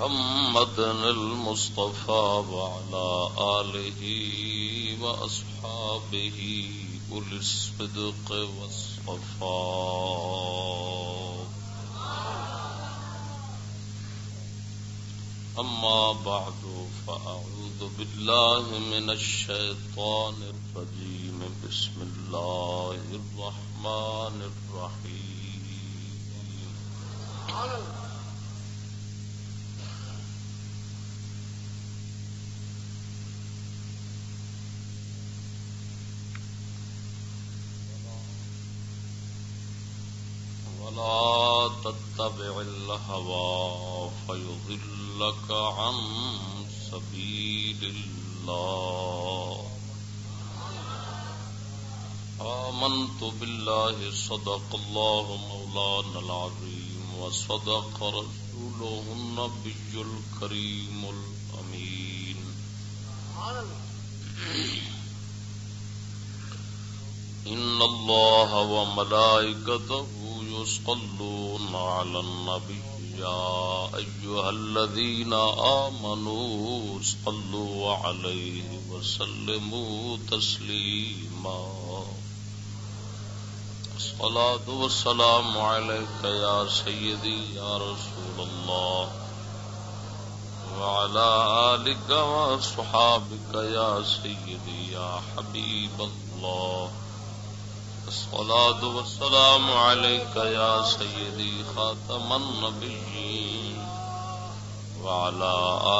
محمد المصطفى وعلى آله وأصحابه أولي الصدق والصفاء. أما بعد، فأعوذ بالله من الشيطان الرجيم. بسم الله الرحمن الرحيم. ولا تتبع الهوى فيضلك عن سبيل الله. آمنت بالله، صدق الله مولانا العظيم، وصدق رسوله النبي الكريم الأمين. إن الله وملائكته يصلون على النبي يا أيها الذين آمنوا صلوا عليه وسلموا تسليما. الصلاة والسلام عليك يا سيدي يا رسول الله. وعلى آلك وصحابك يا سيدي يا حبيب الله. الصلاة والسلام عليك يا سيدي خاتم النبيين وعلى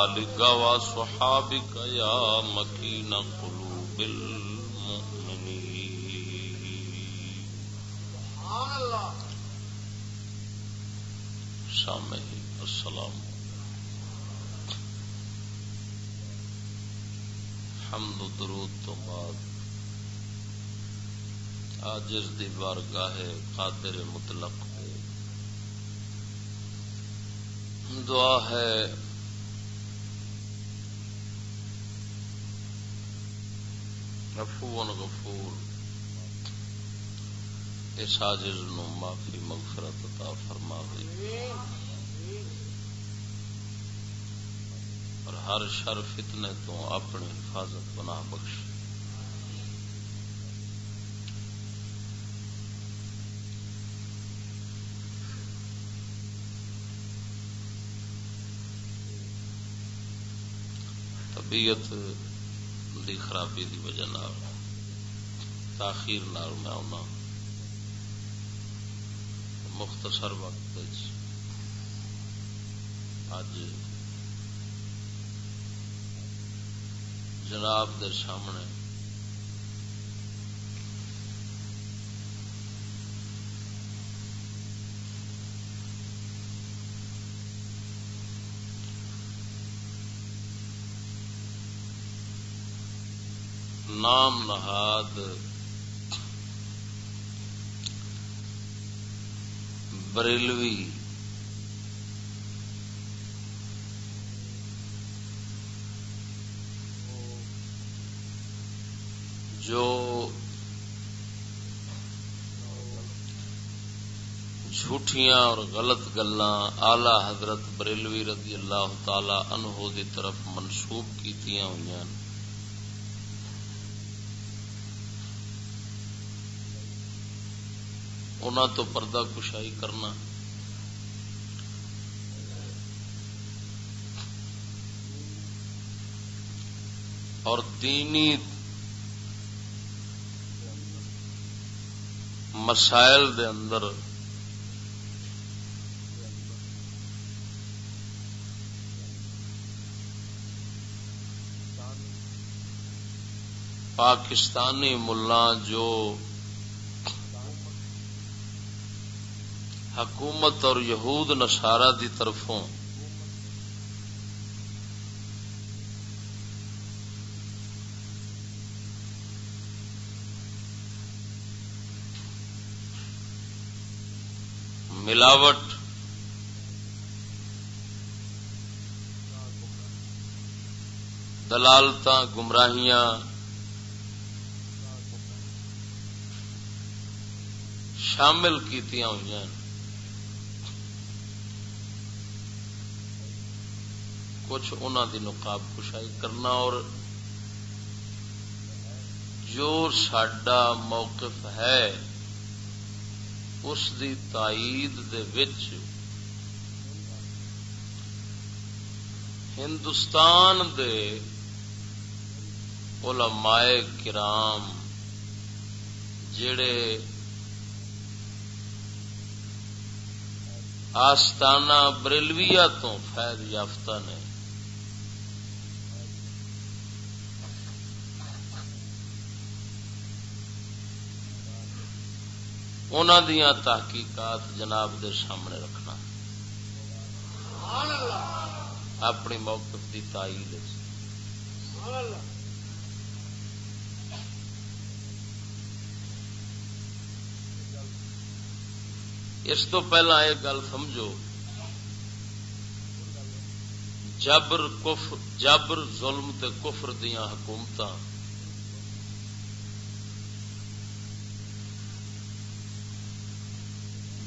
آلك وصحابك يا مكين قلوب المؤمنين. سبحان سامعين السلام حمد درود تو بعد آجز دی بارگاہ قادر مطلق دعا ہے۔ غفور غفور۔ اس آجز نو معافی، مغفرت عطا فرما دے اور ہر شر فتنے تو اپنی حفاظت بنا بخش طبیعت دی خرابی دی وجہ نال، تاخیر نال میں آنا مختصر وقت اج جناب دے سامنے نام نہاد بریلوی جو جھوٹیاں اور غلط گلا آلہ حضرت بریلوی رضی اللہ تعالی عنہ دی طرف منسوب کی ہوئی تو پردہ کشائی کرنا۔ اور دینی مسائل دے اندر پاکستانی ملا جو حکومت اور یہود نشارہ دی طرفوں۔ ملاوٹ۔ دلالت گمراہیاں۔ شامل کی ہوئی کچھ انہوں دی نقاب کشائی کرنا اور جو سڈا موقف ہے، اس دی تائید دے وچ ہندوستان دے علماء کرام جڑے آستانہ بریلویا تو فیض یافتہ نے دیا تحقیقات جناب دے سامنے رکھنا۔ اپنی موقف کی تائید اس تو پہلا یہ گل سمجھو، جبر کفر جبر ظلم تے کفر دیا حکومت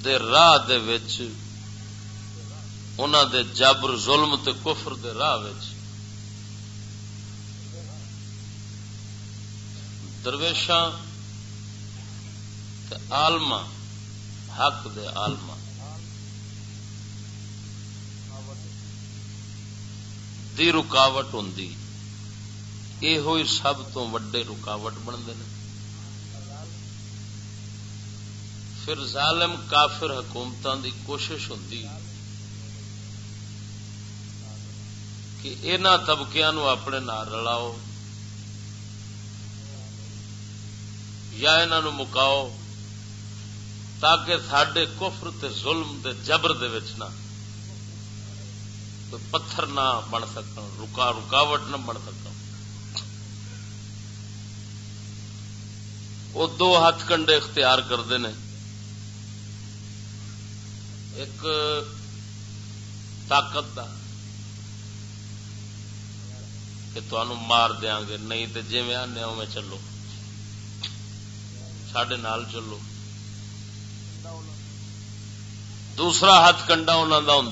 دے راہ دے وچ، انہاں دے جبر، ظلم تے کفر دے راہ وچ۔ درویشاں تے عالماں، حق دے آلما دی رکاوٹ ہوں یہ ہوئی سب تو وڈے رکاوٹ بنتے ہیں پھر ظالم کافر حکومتوں دی کوشش ہوں کہ انہوں طبقیا نو اپنے نار رلاؤ یا انہوں مکاؤ تاکہ سڈے کفر تے ظلم دے جبر دے وچ نہ پتھر نہ بن سکن، رکا رکاوٹ نہ بن سکن۔ وہ دو ہاتھ کنڈے اختیار کرتے ہیں ایک طاقت دا کہ تمہوں مار دیا گے، نہیں تو جی آنے میں چلو۔ سڈے نال چلو۔ دوسرا ہاتھ کنڈا انہوں کا ہوں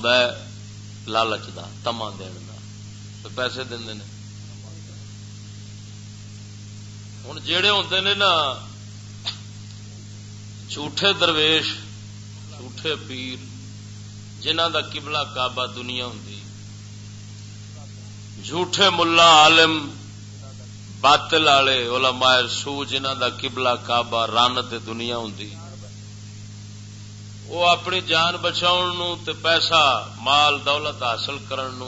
لالچ کا تما دن پیسے دے ہوں جڑے ہوں نے نا، جھوٹے درویش، جھوٹے پیر جنہ دا قبلہ کعبہ دنیا ہوں جھوٹے ملا عالم، باطل والے، علماء سو جنہ دا قبلہ کعبہ رن دنیا ہوں وہ اپنی جان بچاؤ تے پیسہ، مال، دولت حاصل کرن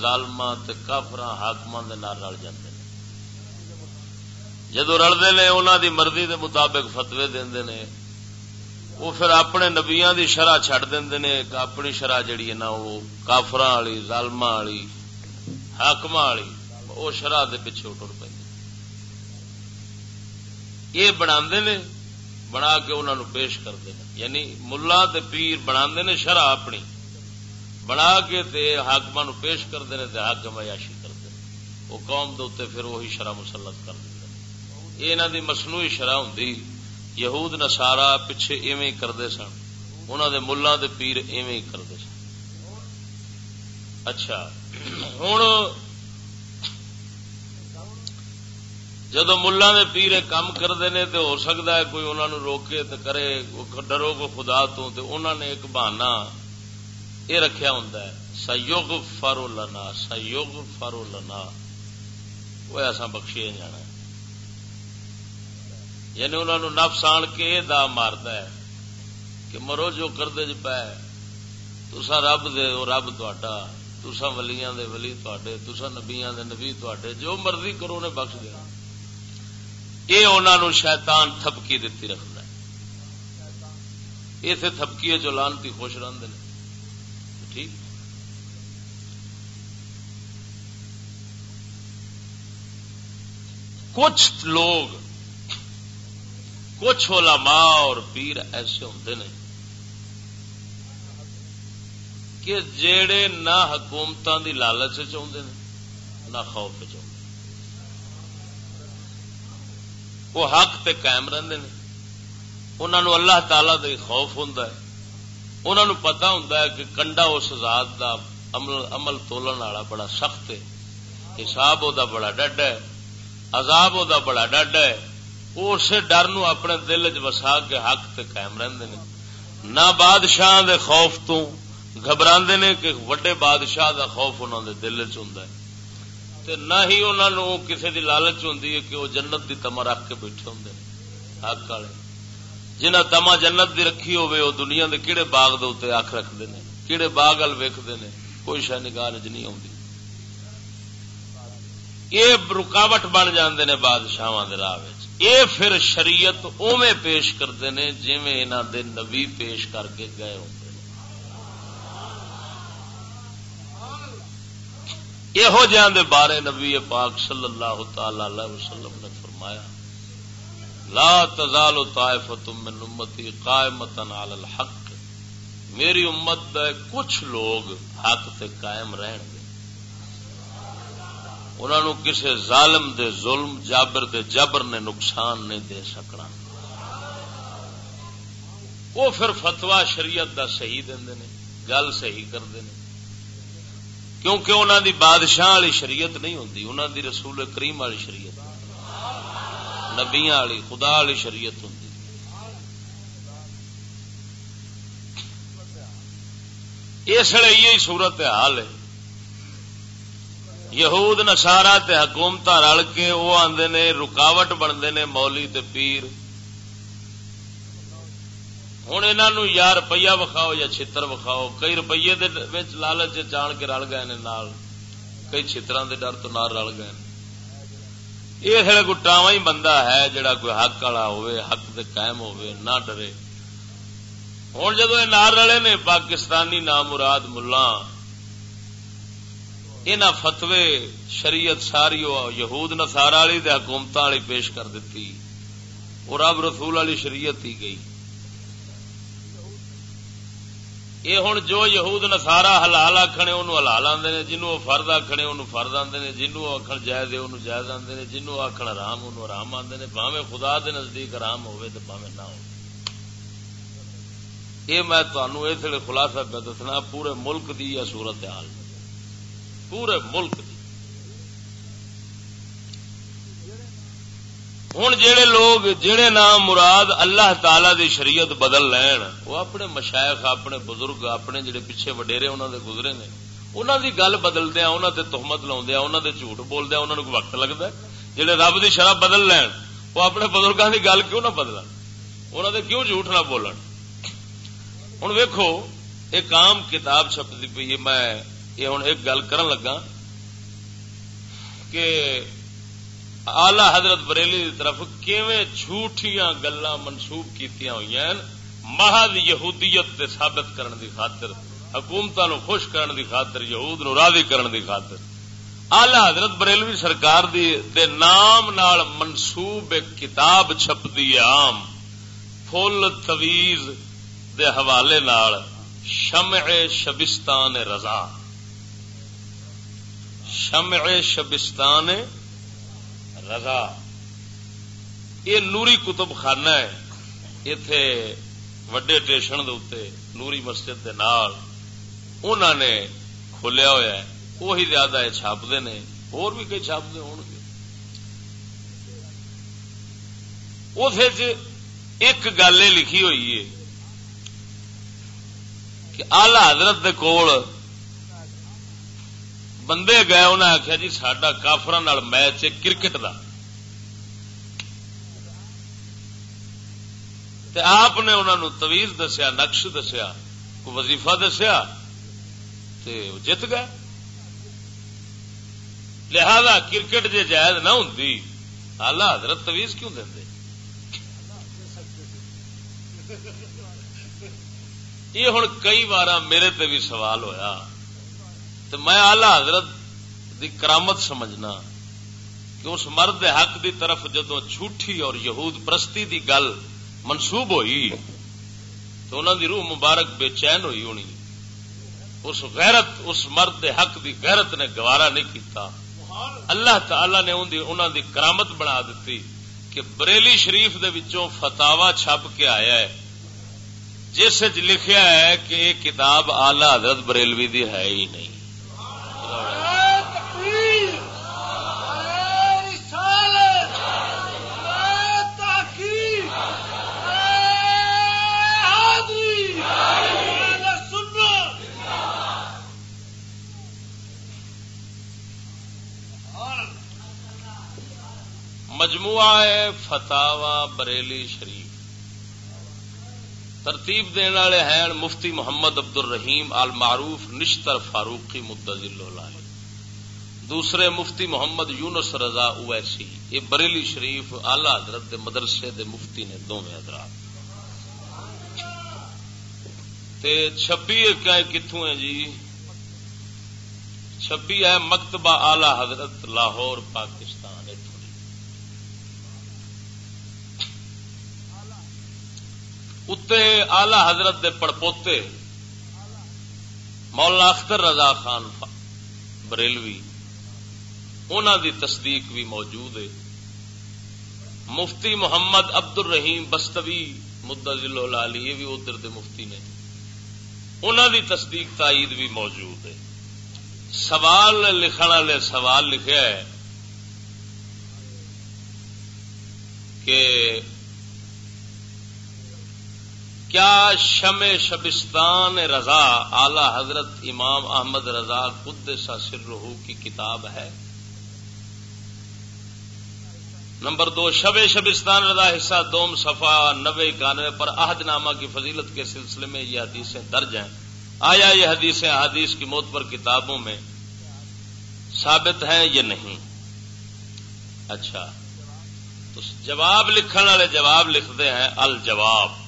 ظالما کافر حاقم رل جاتے جدو رلتے نے انہوں دی مرضی دے مطابق فتوی دے نے۔ وہ پھر اپنے نبیا دی شرح چڈ دے اپنی شرح جیڑی ہے نا وہ کافر والی ظالم والی حاقم والی، وہ شرح دے پیچھے ٹر پہ یہ بنا بنا کے انہوں پیش کرتے ہیں یعنی ملا پیر بنا نے شرح اپنی۔ بنا کے حاقم نو پیش کرتے ہیں حاقم عیاشی کرتے ہیں وہ قوم دے پھر وہی شرح مسلط کر دیں یہ انہوں دی مصنوعی شرح ہوں یہود نسارا پیچھے ایویں کرتے سن انہوں دے ملا دے پیر ایویں کرتے سن۔ اچھا ہوں جدو ملا نے پیڑے کام کرتے ہیں تو ہو سکتا ہے کوئی انہوں نے روکے تو کرے ڈرو کو خدا تو انہوں نے ایک بہانا یہ رکھا ہوں سیوگ فارو لنا سیوگ فارو لنا۔ وہ ایسا بخشے جانا یعنی انہوں نے نفس آن کے یہ دا مارتا ہے کہ مرو جو کرتے جی پہ تسا رب دے وہ رب تا تسا ولیاں دے ولی تے تسا نبیاں دے نبی تے جو مرضی کرو انہیں بخش دینا یہ انہوں شیطان تھپکی دیتی رکھتا ہے۔ اسے تھپکی جو لانتی خوش رہتے ہیں ٹھیک؟ کچھ لوگ کچھ علماء اور پیر ایسے ہوتے ہیں کہ جڑے نہ حکومتوں کی لالچ چاہتے ہیں نہ خوف چاہتے وہ حق تے قائم رہتے ہیں انہوں اللہ تعالی دے خوف ہوں انہوں پتا ہوں کہ کنڈا اس ذات دا عمل عمل تولن والا بڑا سخت ہے۔ حساب وہ بڑا ڈڈ ہے۔ عذاب وہ بڑا ڈڈ ہے۔ وہ اسے ڈر نو اپنے دل چ وسا کے حق تے قائم رہندے نے۔ نہ بادشاہ دے خوف تو گھبرا نے کہ وڈے بادشاہ دا خوف انہوں دے دل چ ہوں تے نہ ہی انہوں کسی دی لالچ ہوں کہ وہ جنت دی تما رکھ کے بیٹھے ہوں حق والے۔ جنہ تما جنت دی رکھی ہوے وہ دنیا دے کیڑے باغ دے اتنے اکھ رکھتے ہیں کہڑے باغ ال ویکتے ہیں کوئی شہ نگاہ چ نہیں آتی یہ رکاوٹ بن جاندے نے بادشاہ دے راہ یہ پھر شریعت اوے پیش کرتے ہیں جی انہوں دے نبی پیش کر کے گئے ہوں یہو دے بارے نبی پاک صلی اللہ تعالی علیہ وسلم نے فرمایا، لا تزال طائفت من امتی قائمتا علی الحق۔ میری امت دے کچھ لوگ حق تے قائم رہن گے۔ انہوں کسی ظالم دے ظلم، جابر دے جبر نے نقصان نہیں دے سکنا۔ وہ پھر فتوا شریعت دا صحیح دے گل صحیح کرتے ہیں کیونکہ انہوں دی بادشاہ والی شریعت نہیں ہوتی انہوں دی رسول کریم والی شریعت۔ نبیا والی، خدا والی شریعت ہوں اس لیے یہی صورت حال ہے۔ یہود نسارا حکومت رل کے وہ آدھے نے رکاوٹ بنتے نے مولی تے پیر۔ ہوں انہوں یا روپیہ وکھاؤ یا چھتر وکھاؤ، کئی روپیے لالچ جان کے رل گئے کئی چھتر کے ڈر تو نہ رل گئے یہ سڑے کوئی ہی بندہ ہے جڑا کوئی حق والا ہوئے حق دے قائم ہوئے نہ ڈرے۔ ہوں جدو یہ نار رلے نے پاکستانی نام مراد ملا ان فتوے شریعت ساری یہود نسارا والی حکومت والی پیش کر دیتی اور رب رسول والی شریعت ہی گئی۔ یہ ہوں جو یہود نسارا ہلال آخنے انہوں ہلال آدھے جنوب فرد آخنے انہوں فرد آدھے جنوب آخر جائز انہوں جائز آدھے جنوب آخر آرام انہوں آرام آدھے پاوے خدا دے نزدیک آرام ہوے تو پاوے نہ ہو یہ میں تمہوں اس لیے خلاصہ پہ دسنا، پورے ملک دی یا صورت حال پورے ملک دی۔ ہوں جہے لوگ جہے نام مراد اللہ تعالی دی شریعت بدل لین، وہ اپنے مشائق اپنے بزرگ، اپنے جڑے پیچھے وڈیرے انہوں دے گزرے نے انہوں دی گل بدلدیا انہوں دے تحمت لاؤدیا انہوں دے جھوٹ بولدیا انہوں نے وقت لگتا ہے۔ جہے رب دی شرح بدل لین، وہ اپنے بزرگوں دی گل کیوں نہ بدل انہوں دے کیوں جھوٹ نہ بولن؟ ہوں ویکو ایک عام کتاب چھپتی پی میں یہ ہوں ایک گل کرن لگا کہ آلہ حضرت بریلی کی طرف کیویں جھوٹیاں گلا منسوب کیتیاں ہوئی ہیں؟ محض یہودیت تے ثابت کرن دی خاطر حکومت نو خوش کرن دی خاطر، یہود نو راضی کرن دی خاطر۔ آلہ حضرت بریلوی سرکار دی دے نام نال منسوب ایک کتاب چھپ دی عام۔ فل تویز دے حوالے نال شمع شبستان رضا۔ شمع شبستان رضا۔ یہ نوری کتب خانہ ہے۔ اتے وڈے اسٹیشن نوری مسجد دے نال انہوں نے کھولیا ہوا ہے۔ وہی زیادہ چھاپتے ہیں اور بھی کئی چھاپتے ہو گے۔ اس ایک گل یہ لکھی ہوئی ہے کہ آلہ حضرت دے کول بندے گئے انہیں آخیا جی سڈا کافر میچ ہے کرکٹ کا آپ نے انہوں تویز دسیا، نقش دسیا وظیفہ دسیا؟ جیت گئے۔ لہذا کرکٹ جی جائز نہ ہوں آلہ حضرت تویز کیوں دے؟ یہ ہوں کئی بار میرے تے بھی سوال ہویا۔ تو میں آلہ حضرت دی کرامت سمجھنا کہ اس مرد حق دی طرف جدو جھوٹھی اور یہود پرستی دی گل منسوب ہوئی، تو انہوں دی روح مبارک بے چین ہوئی ہونی اس غیرت، اس مرد حق دی غیرت نے گوارا نہیں کیتا۔ اللہ تعالی نے انہوں دی کرامت بنا دیتی کہ بریلی شریف دے وچوں فتاوا چھپ کے آیا ہے۔ جس لکھیا ہے کہ یہ کتاب آلہ حضرت بریلوی دی ہے ہی نہیں۔ مجموعہ ہے فتاوا بریلی شریف۔ ترتیب دینے والے ہیں مفتی محمد عبد الرحیم آل معروف نشتر فاروقی مدضل دوسرے مفتی محمد یونس رضا اویسی، یہ بریلی شریف آلہ حضرت دے مدرسے دے مفتی نے دونوں حضرات۔ چھبی کتوں ہے جی؟ چھبی ہے، مکتبہ آلہ حضرت لاہور، پاکستان۔ اتنے آلہ حضرت دے پڑپوتے مولانا اختر رضا خان بریلوی انہوں دی تصدیق بھی موجود ہے۔ مفتی محمد عبد الرحیم بستوی مدضل علی یہ بھی ادھر دے مفتی نے۔ انہوں دی تصدیق تائید بھی موجود ہے۔ سوال لکھن والے سوال لکھا ہے کہ کیا شم شبستان رضا اعلی حضرت امام احمد رضا خود سر رحو کی کتاب ہے؟ نمبر دو شب شبستان رضا حصہ دوم صفا نبے اکانوے پر عہد نامہ کی فضیلت کے سلسلے میں یہ حدیثیں درج ہیں۔ آیا یہ حدیثیں حدیث کی موت پر کتابوں میں ثابت ہیں یہ نہیں؟ اچھا تو جواب لکھنے والے جواب لکھتے ہیں، الجواب۔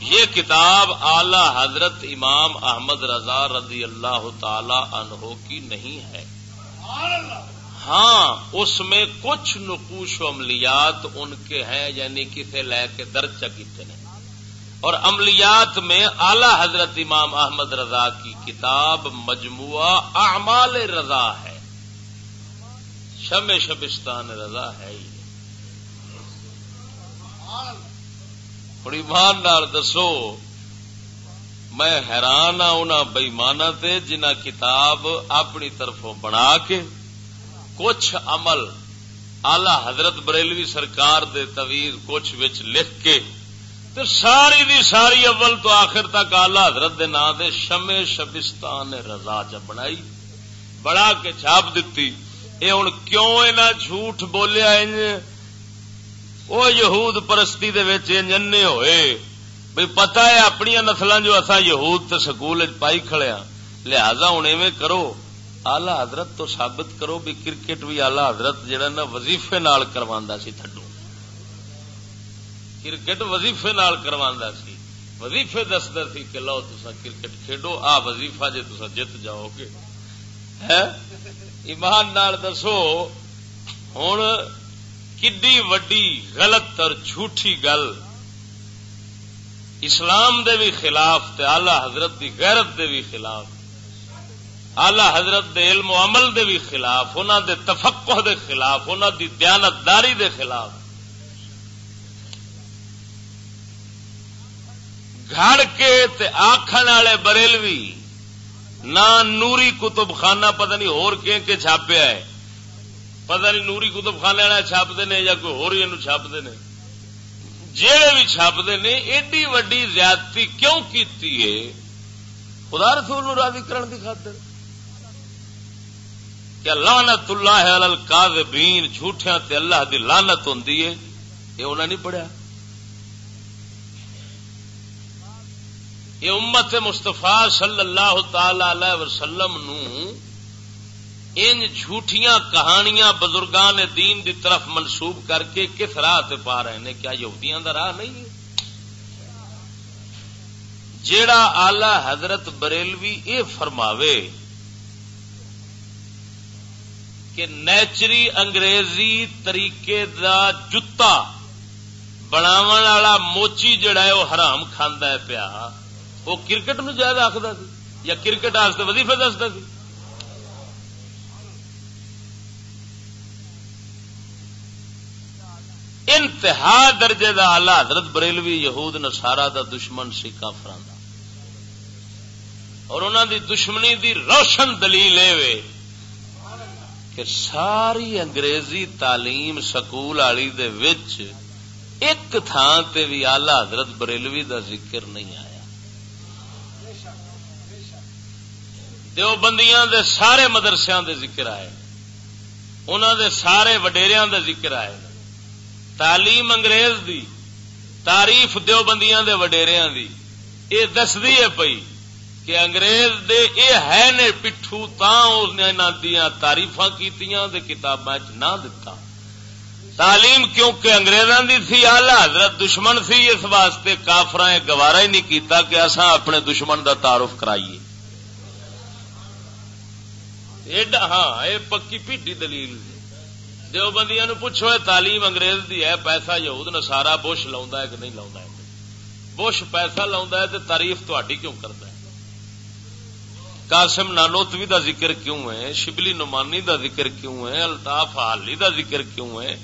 یہ کتاب اعلی حضرت امام احمد رضا رضی اللہ تعالی عنہ کی نہیں ہے۔ ہاں اس میں کچھ نقوش و عملیات ان کے ہیں یعنی کسے لے کے درج کیتے ہیں اور عملیات میں اعلی حضرت امام احمد رضا کی کتاب مجموعہ اعمال رضا ہے۔ شم شبستان رضا ہے ہی۔ بڑی مان دسو، میں حیران ہاں ان بئیمانا جنہ کتاب اپنی طرفوں بنا کے کچھ عمل آلہ حضرت بریلوی سرکار دے طویل کچھ وچ لکھ کے تو ساری دی ساری اول تو آخر تک آلہ حضرت دے نام دے شمے شبستان رضا چ بنائی بڑا کے چھاپ دیتی اے ہوں کیوں اینا جھوٹ بولیا وہ یہود پرستی جنے ہوئے۔ بھائی پتا ہے اپنی نسل جو اصا یہود سکول پائی کھڑے ہاں۔ لہذا ہوں ایویں کرو۔ آلہ حضرت تو ثابت کرو بھی کرکٹ بھی آلہ حضرت جہاں نا وزیفے نال کروا سی تھڈو۔ کرکٹ وزیفے نال کروا سی۔ وزیفے دستا سی کہ لو تسا کرکٹ کھیڈو، آ وزیفا جی تسا جیت جاؤ گے۔ ایمان نال دسو ہوں کڈی وڈی غلط اور جھوٹھی گل اسلام دے بھی خلاف تے آلہ حضرت دی غیرت دے بھی خلاف آلہ حضرت دے علم و عمل دے بھی خلاف انہوں دے تفقہ دے خلاف انہوں دی دیانت داری دے خلاف گھڑ کے تے آخر والے بریلوی نہ نوری کتب خانہ پتہ نہیں ہور کے چھاپیا ہے پتا نہیں نوری کتب خانے والا چھاپتے ہیں یا کوئی ہو چھاپتے ہیں جہے بھی چھاپتے ہیں ایڈی وڈی زیادتی کیوں کیتی ہے؟ خدا رسول نو راضی کرن کی خاطر۔ کیا لانت اللہ ہے القاذبین جھوٹیاں تے اللہ دی لانت ہوندی ہے، یہ انہوں نے نہیں پڑھیا۔ یہ امت مستفا صلی اللہ تعالی علیہ وسلم نو ان جھوٹیاں کہانیاں بزرگان دین دی طرف منسوب کر کے کس راہ پا رہے ہیں کیا یہودیاں دا راہ نہیں ہے؟ جیڑا آلہ حضرت بریلوی اے فرماوے کہ نیچری انگریزی طریقے دا جتا بناو والا موچی جڑا ہے وہ حرام کھانا ہے پیا، وہ کرکٹ نو جائز آخر یا کرکٹ وظیفے دستا سی؟ انتہا درجے دا آلہ حضرت بریلوی یہود نسارا دا دشمن سی کافر اور انہوں دی دشمنی دی روشن دلیل وے کہ ساری انگریزی تعلیم سکول والی ایک تھان تے بھی آلہ حضرت بریلوی دا ذکر نہیں آیا۔ دیوبندیاں دے سارے مدرسے دے ذکر آئے۔ انہوں دے سارے وڈیریا دے ذکر آئے۔ تعلیم انگریز دی، تعریف دیوبندیاں دے وڈیریاں دی۔ یہ دستی ہے پئی کہ انگریز دے اے ہے نے پٹھو تا اس نے دیا تاریف کی کتاباں نہ دتا۔ تعلیم کیونکہ انگریزاں دی تھی آلہ حضرت دشمن سی اس واسطے کافر گوارا ہی نہیں کیتا کہ اصا اپنے دشمن دا تعارف کرائیے۔ ہاں یہ پکی پیٹی دلیل۔ دو بندیاں پوچھو تعلیم انگریز دی ہے، پیسہ یہود نسارا بش لا کہ نہیں لا بش پیسہ لا تو تاریف تاری کیوں کرتا ہے؟ قاسم نانوتوی دا ذکر کیوں ہے؟ شبلی نمانی دا ذکر کیوں ہے؟ الطاف حالی دا ذکر کیوں ہے؟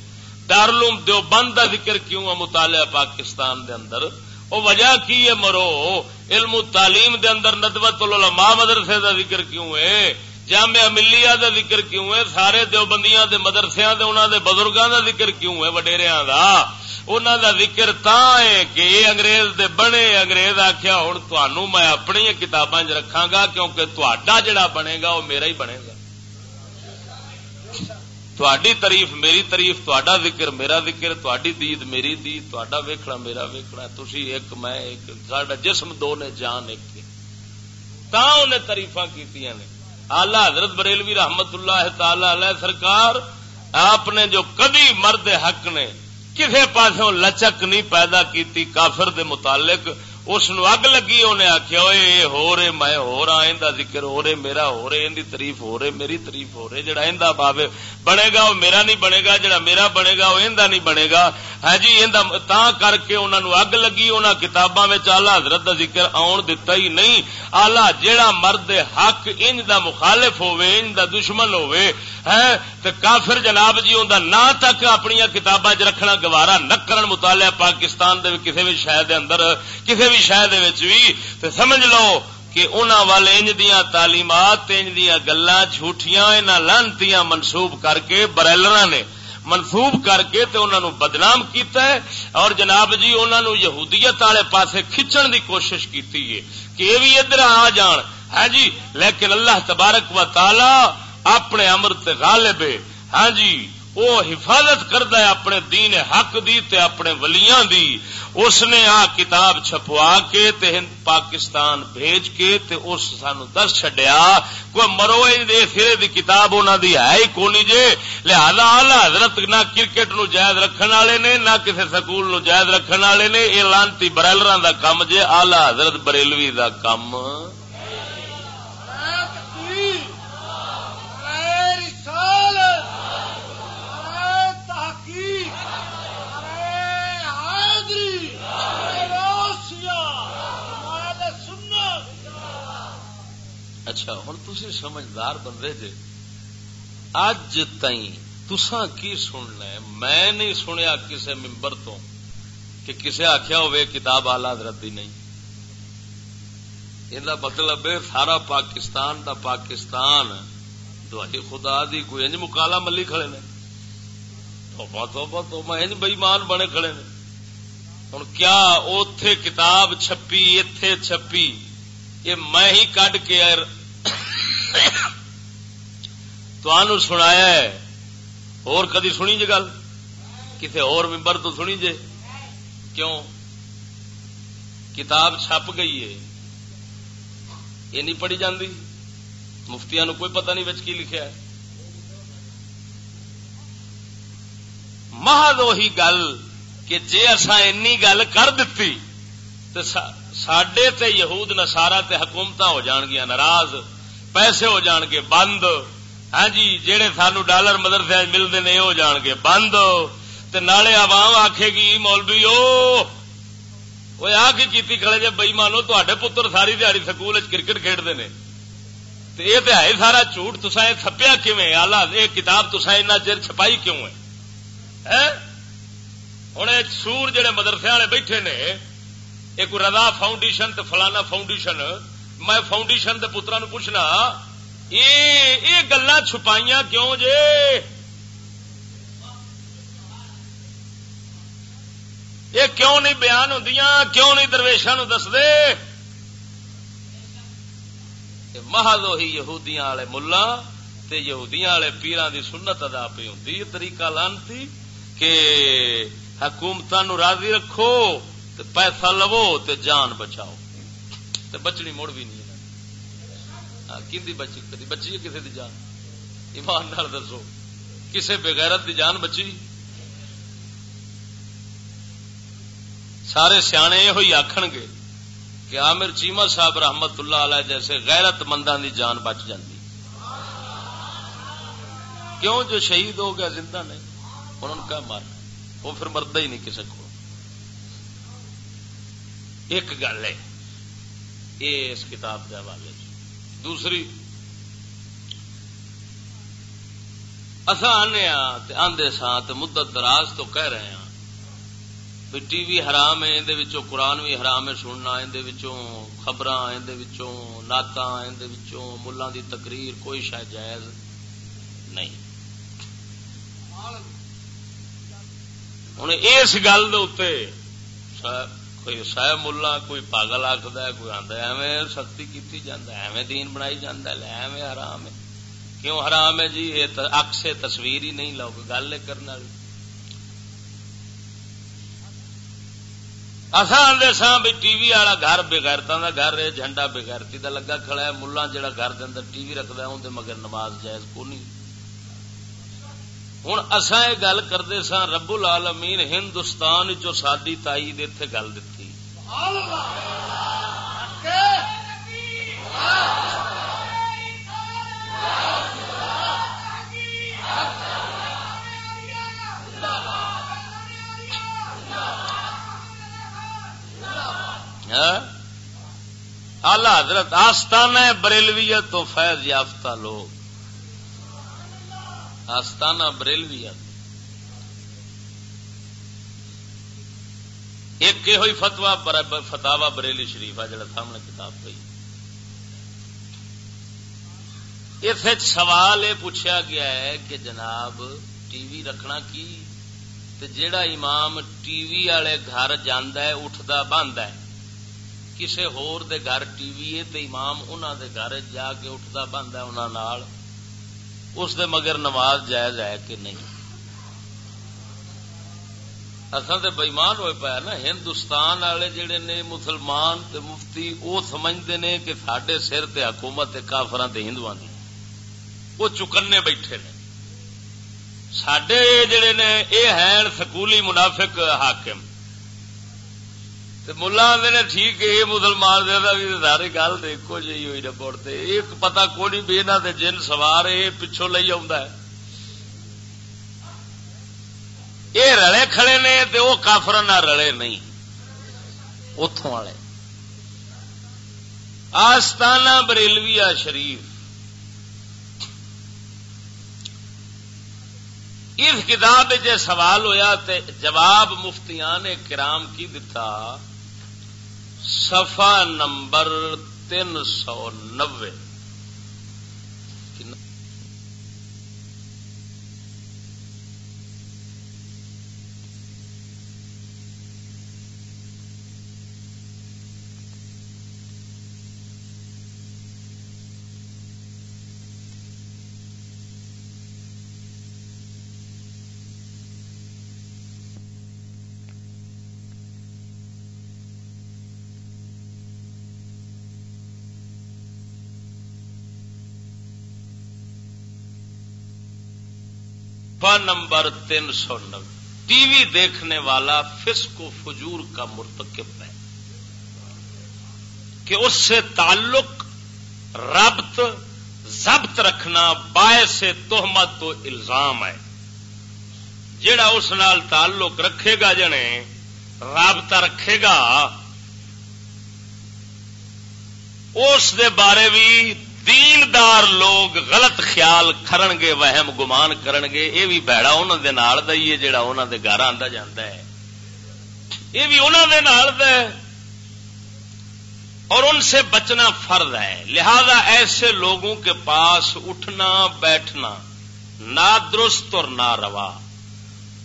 دارالعلوم دیوبند دا ذکر کیوں ہے مطالعہ پاکستان دے اندر؟ او وجہ کی ہے مرو؟ علم تعلیم دے اندر ندوت العلماء مدرسے دا ذکر کیوں ہے؟ جامعہ ملیہ دا ذکر کیوں ہے؟ سارے دیوبندیاں دے مدرسیاں دے، انہاں دے بزرگاں دا ذکر کیوں ہے؟ وڈیریاں دا۔ انہوں دا ذکر تا ہے کہ یہ انگریز دے بنے انگریز آخیا ہوں تنوع میں اپنی کتاباں رکھا گا کیونکہ تا جڑا بنے گا وہ میرا ہی بنے گا۔ تھی تاریف میری تاریف تا ذکر میرا ذکر تاری دید میری دید تا ویکھنا میرا ویکھنا تھی ایک، میں ایک، ساڈا جسم دو نے جان ایک تا انہیں تاریف کی آلہ حضرت بریلوی رحمت اللہ تعالی علیہ سرکار، آپ نے جو کبھی مرد حق نے کسی پاسوں لچک نہیں پیدا کیتی، کافر دے متعلق اس اگ لگی، انہیں آخیا ہو رہے، میں ہو رہا اندر ذکر ہو رہے، میرا ہو رہے اندی تعریف ہو رہے، میری تعریف ہو رہے، جڑا اندر باوے بنے گا، وہ میرا نہیں بنے گا، جڑا میرا بنے گا، وہ اندر نہیں بنے گا۔ ہے جی تا کر کے انہوں اگ لگی انہوں کتاباں آلہ حضرت دا ذکر آن دتا ہی نہیں۔ آلہ جیڑا مرد حق انج دا مخالف ہوئے انج دا دشمن ہوئے ہے ہاں، تو کافر جناب جی ان نا تک اپنی کتاباں رکھنا، گوارا نہ کرن، مطالعہ پاکستان دے کسی بھی شہر دے اندر کسی بھی شہر بھی تو سمجھ لو کہ انہوں والے انج دیا تعلیمات، انج دیا گلا جھوٹیاں، انہاں لانتیاں منسوب کر کے برائلر نے منسوب کر کے تے انہوں بدنام کیتا ہے۔ اور جناب جی انہوں یہودیت والے پاسے کھچن دی کوشش کیتی ہے کہ یہ بھی ادھر آ جان۔ ہاں جی لیکن اللہ تبارک و تعالی اپنے امرت غالب ہاں جی وہ حفاظت کرتا ہے اپنے دین حق دی تے اپنے ولیاں دی۔ اس نے آ کتاب چھپوا کے تے پاکستان بھیج کے تے اس سانو دس چڈیا کوئی مرو دے سرے دی کتاب انہوں دی ہے ہی کونی جے۔ لہذا آلہ حضرت نہ کرکٹ نو جائز رکھن والے نے، نہ کسی سکول نو جائز رکھن والے نے۔ یہ لانتی برائلر دا کم جے آلہ حضرت بریلوی دا کم۔ اچھا ہوں تھی سمجھدار بندے جے، اج تسا کی سننا ہے؟ میں نہیں سنیا کسی ممبر تو کہ کسے آخیا ہوئے کتاب آلہ حضرت دی نہیں۔ یہ مطلب ہے سارا پاکستان دا پاکستان۔ دہی خدا دی کوئی انج مکالا ملی کھڑے نے؟ تو میں انج بئیمان بنے کھڑے نے۔ ہوں کیا اتے کتاب چھپی اتے چھپی؟ یہ میں ہی کڈ کے تو سنایا ہے۔ اور کدی سنی جی گل؟ کسی اور ممبر تو سنی جے؟ کیوں؟ کتاب چھپ گئی ہے۔ یہ نہیں پڑھی جاندی؟ مفتیا کوئی پتہ نہیں بچ کی لکھا ہے۔ محض وہی گل کہ جے اصا اینی گل کر دیتی تو سڈے تے یہود نسارا تے حکومت ہو جان گیا ناراض، پیسے ہو جان گے بند۔ ہاں جی جہے سانو ڈالر مدرسے ملتے ہیں ہو جان گے بند۔ تے نالے عوام آخے گی، مولوی وہ آ کے کیتی کھڑے جی بئی مانو تے پتر ساری دیہی سکول کرکٹ کھیڈتے ہیں یہ تو ہے سارا جھوٹ تسا یہ تھپیا کیون آلہ یہ کتاب تسا اتنا چر چھپائی کیوں ہے ہاں؟ ہوں سور جڑے مدرسے والے بیٹھے نے ایک رضا فاؤنڈیشن فلانا فاؤنڈیشن میں فاؤنڈیشن کے پترا نو پوچھنا یہ گلا چھپائیاں کیوں جے یہ کیوں نہیں بیان ہوں کیوں نہیں درویشان دس دے محض وہی یہودیاں والے ملا یہودیاں والے پیران دی سنت ادا پی ہوں طریقہ لانتی کہ حکومت راضی رکھو پیسہ لو تے جان بچاؤ تے بچنی مڑ بھی نہیں کی بچی کدی بچی ہے کسی دی جان؟ ایمان نال دسو۔ کسے بغیرت دی جان بچی؟ سارے سیانے یہ آخن گے کہ عامر چیما صاحب رحمت اللہ علیہ جیسے غیرت مندان دی جان بچ جاتی کیوں جو شہید ہو گیا زندہ نہیں؟ انہوں نے کہا مار وہ پھر مرد ہی نہیں کسی کو ایک گل ہے یہ اس کتاب کے حوالے دوسری اصا آنے آدھے سا مدت دراز تو کہہ رہے ہیں بھی ٹی وی حرام ہے اندر قرآن بھی حرام ہے سننا اندر خبر اندر نعت اندر ملان دی تقریر کوئی شاید جائز نہیں۔ ہوں اس گل کوئی سہ ملا، کوئی پاگل آخد کوئی آدھا ایویں سختی کی جانا ایویں دین بنائی جانا ایویں حرام ہے۔ کیوں حرام ہے جی؟ یہ اک تصویر ہی نہیں لو گل کرنے والی؟ اصا آدھے سا بھی ٹی وی والا گھر بغیرتا کا گھر ہے جھنڈا بغیرتی کا لگا کھڑا ہے۔ ملا جہاں گھر کے اندر ٹی وی رکھتا ہے اندر مگر نماز جائز کو نہیں ہوں اصا یہ گل کرتے سا رب العالمین ہندوستان چو ساری تائید اتے گل دیتی ہاں؟ آلہ حضرت آستانہ بریلویت تو فیض یافتہ لوگ۔ آستانہ بریلوی ایک یہ ہوئی فتوا فتوا بریلی شریف ہے جڑا سامنے کتاب پہ اس سوال یہ پوچھا گیا ہے کہ جناب ٹی وی رکھنا کی؟ جیڑا امام ٹی وی والے گھر جانا ہے اٹھتا بند ہے۔ کسی ہور دے گھر ٹی وی ہے امام انہوں دے گھر جا کے اٹھتا بند ہے انہوں اس دے مگر نماز جائز ہے کہ نہیں؟ اصل تو بئیمان ہوئے پایا نا، ہندوستان والے جڑے نے مسلمان تے مفتی وہ سمجھتے ہیں کہ سڈے سر تے حکومت کافران تے ہندو وہ چکنے بیٹھے نے۔ سڈے جڑے نے یہ ہیں سکولی منافق حاکم۔ ملا آدھے ٹھیک ہے یہ مسلمان بھی ساری گل ایک جی ہوئی رپورٹ ایک پتا کونی بھی یہاں کے جن سوار یہ پچھوں لے آ یہ رلے کھڑے نے تو وہ کافر نہ رلے نہیں۔ اتوں والے۔ آستانہ بریلویا شریف۔ اس کتاب سوال ہویا تے جواب مفتیان کرام کی دتا؟ سفا نمبر تین سو نوے۔ نمبر تین سو نو ٹی وی دیکھنے والا فسق و فجور کا مرتکب ہے۔ کہ اس سے تعلق، ربط، ضبط رکھنا باعث تہمت تو الزام ہے۔ جڑا اس نال تعلق رکھے گا جنے، رابطہ رکھے گا، اس دے بارے بھی دیندار لوگ غلط خیال کرن گے وہم گمان کرن گے یہ بھی بہڑا انہوں دے نال دئی ہے جڑا انہوں دے گھر آتا جا یہ بھی انہوں دے نال اور ان سے بچنا فرض ہے۔ لہذا ایسے لوگوں کے پاس اٹھنا، بیٹھنا نہ درست اور نہ روا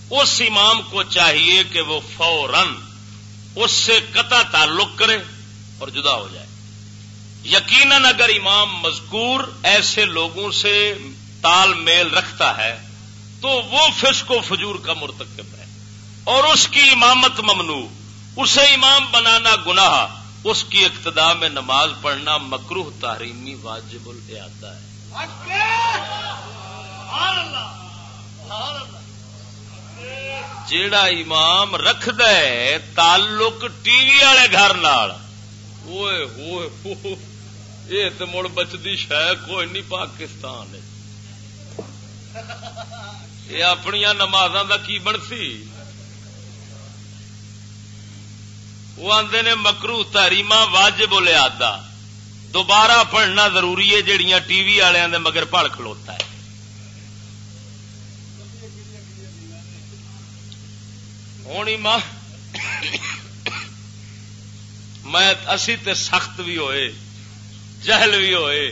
اس امام کو چاہیے کہ وہ فوراً اس سے قطع تعلق کرے اور جدا ہو جائے۔ یقیناً اگر امام مذکور ایسے لوگوں سے تال میل رکھتا ہے، تو وہ فسق و فجور کا مرتکب ہے۔ اور اس کی امامت ممنوع، اسے امام بنانا گناہ، اس کی اقتدا میں نماز پڑھنا مکروح تحریمی واجب الادا ہے۔ جیڑا امام رکھ دے، تعلق ٹی وی والے گھر یہ تو مڑ بچتی شہ کوئی نہیں پاکستان یہ اپنی نماز کا کی بنسی؟ وہ آدھے نے مکرو تحریما واجب لیا دوبارہ پڑھنا ضروری ہے جہیا ٹی وی والے مگر پڑ کھلوتا ہے۔ ہونی ماں، میں، اسی تے سخت بھی ہوئے۔ جہل بھی ہوئے،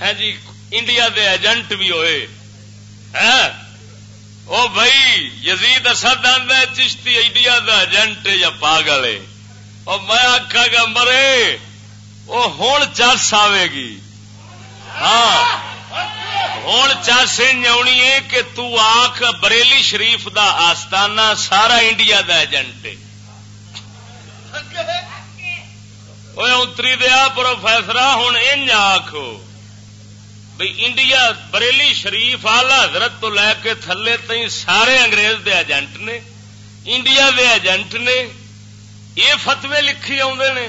ہے جی انڈیا دے ایجنٹ بھی ہوئے او بھائی، یزید اسد آدھا چشتی انڈیا دا ایجنٹ یا پاگل ہے؟ اور میں آخا گا، مرے وہ ہوں چس آئے گی۔ ہاں ہوں چس آنی ہے کہ تو آخ بریلی شریف دا آستانہ سارا انڈیا دا ایجنٹ اتری دیا پروفیسر ہوں ان آخو بھائی انڈیا بریلی شریف آلہ حضرت تو لے کے تھلے تھی سارے انگریز دے ایجنٹ نے انڈیا دے ایجنٹ نے یہ فتوے لکھی آدھے نے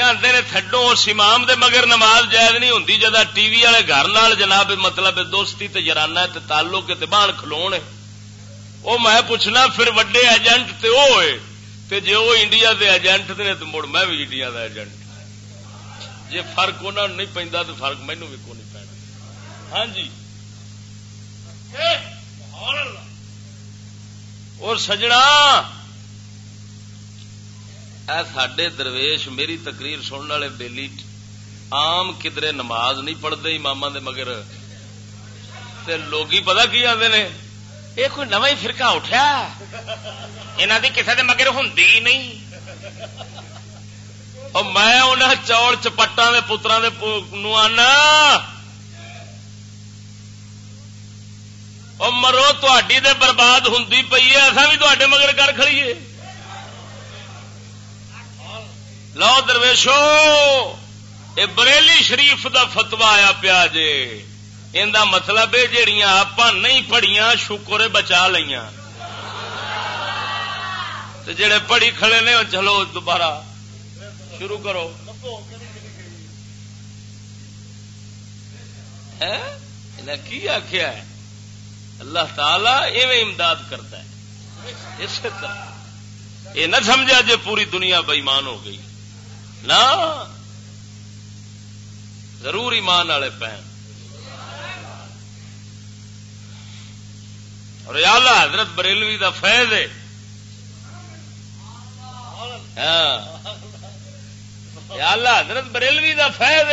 آتے نے تھڈو اس امام دے مگر نماز جائز نہیں ہوں جدا ٹی وی والے گھر جناب مطلب دوستی تے جرانا تے تعلق تے بان کھلو وہ میں پوچھنا پھر وڈے ایجنٹ تے وہ ہوئے تے جے وہ انڈیا دے ایجنٹ نے تو مڑ میں بھی انڈیا دا ایجنٹ۔ جی فرق انہوں نہیں پہنتا تو فرق مینو بھی کو نہیں پینا ہاں جی۔ اور سجنا سڈے درویش، میری تقریر سننے والے بےلی آم کدرے نماز نہیں پڑھتے ماما دے مگر۔ لوگ پتا کی آتے نے؟ یہ کوئی نو ہی فرقہ اٹھا یہاں کی کسی دے مگر ہوں نہیں۔ اور میں انہیں چوڑ چپٹا کے پترا آنا۔ مرو تھی برباد ہوں پی ہے، ایسا بھی تے مگر کر کھڑیے لو درویشو یہ بریلی شریف دا فتوا آیا پیا جے۔ ان دا مطلب ہے جہیا آپ نہیں پڑھیا شکر بچا جڑے پڑھی کھڑے نے چلو دوبارہ شروع کرو۔ کی آخیا ہے؟ اللہ تعالی ایویں امداد کرتا ہے۔ اس طرح۔ یہ نہ سمجھا جی پوری دنیا بےمان ہو گئی۔ نہ۔ ضرور ایمان والے پہن۔ اور آلہ حضرت بریلوی دا فیض ہے۔ ہاں۔ آلہ حضرت بریلوی دا فیض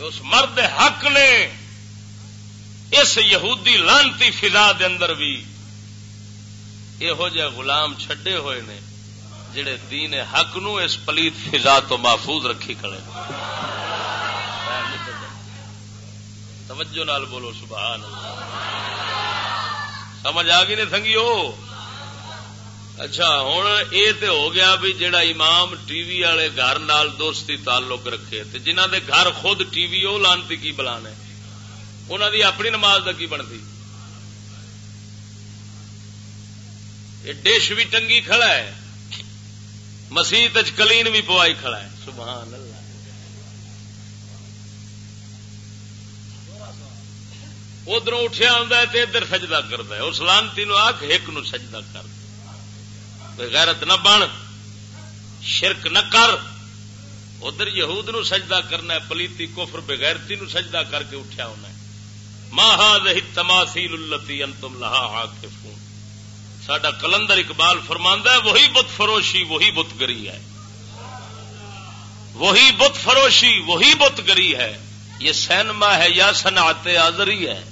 اس مرد حق نے اس یہودی لانتی فضا دے اندر بھی یہو جہ غلام چھڈے ہوئے نے، جڑے دین حق نو اس پلیت فضا تو محفوظ رکھی کھڑے توجہ نال بولو، سبحان اللہ۔ سمجھ آ گئی نے سنگیو؟ اچھا ہوں یہ تو ہو گیا بھی جڑا امام ٹی وی والے گھر نال دوستی تعلق رکھے، تے جنہ دے گھر خود ٹی وی وہ لانتی کی بلانے؟ انہوں دی اپنی نماز کا کی بنتی؟ ڈش بھی ٹنگی کھڑا ہے، مسیح کلین بھی پوائی کھڑا ہے۔ سبحان اللہ۔ ادھر اٹھیا آتا ہے ادھر سجدہ کرتا ہے، اس لانتی نو آخ ایک نو سجدہ کر غیرت نہ بن، شرک نہ کر۔ ادھر یہود نو سجدہ کرنا ہے، پلیتی کفر بغیرتی نو سجدہ کر کے اٹھیا ہونا ہے۔ ماہا تماثیل التی انتم لہا عاکفون۔ سڈا کلندر اقبال فرماندہ ہے، وہی بت فروشی، وہی بت گری ہے۔ وہی بت فروشی، وہی بت گری ہے۔ یہ سینما ہے، یا صنعت آزری ہے۔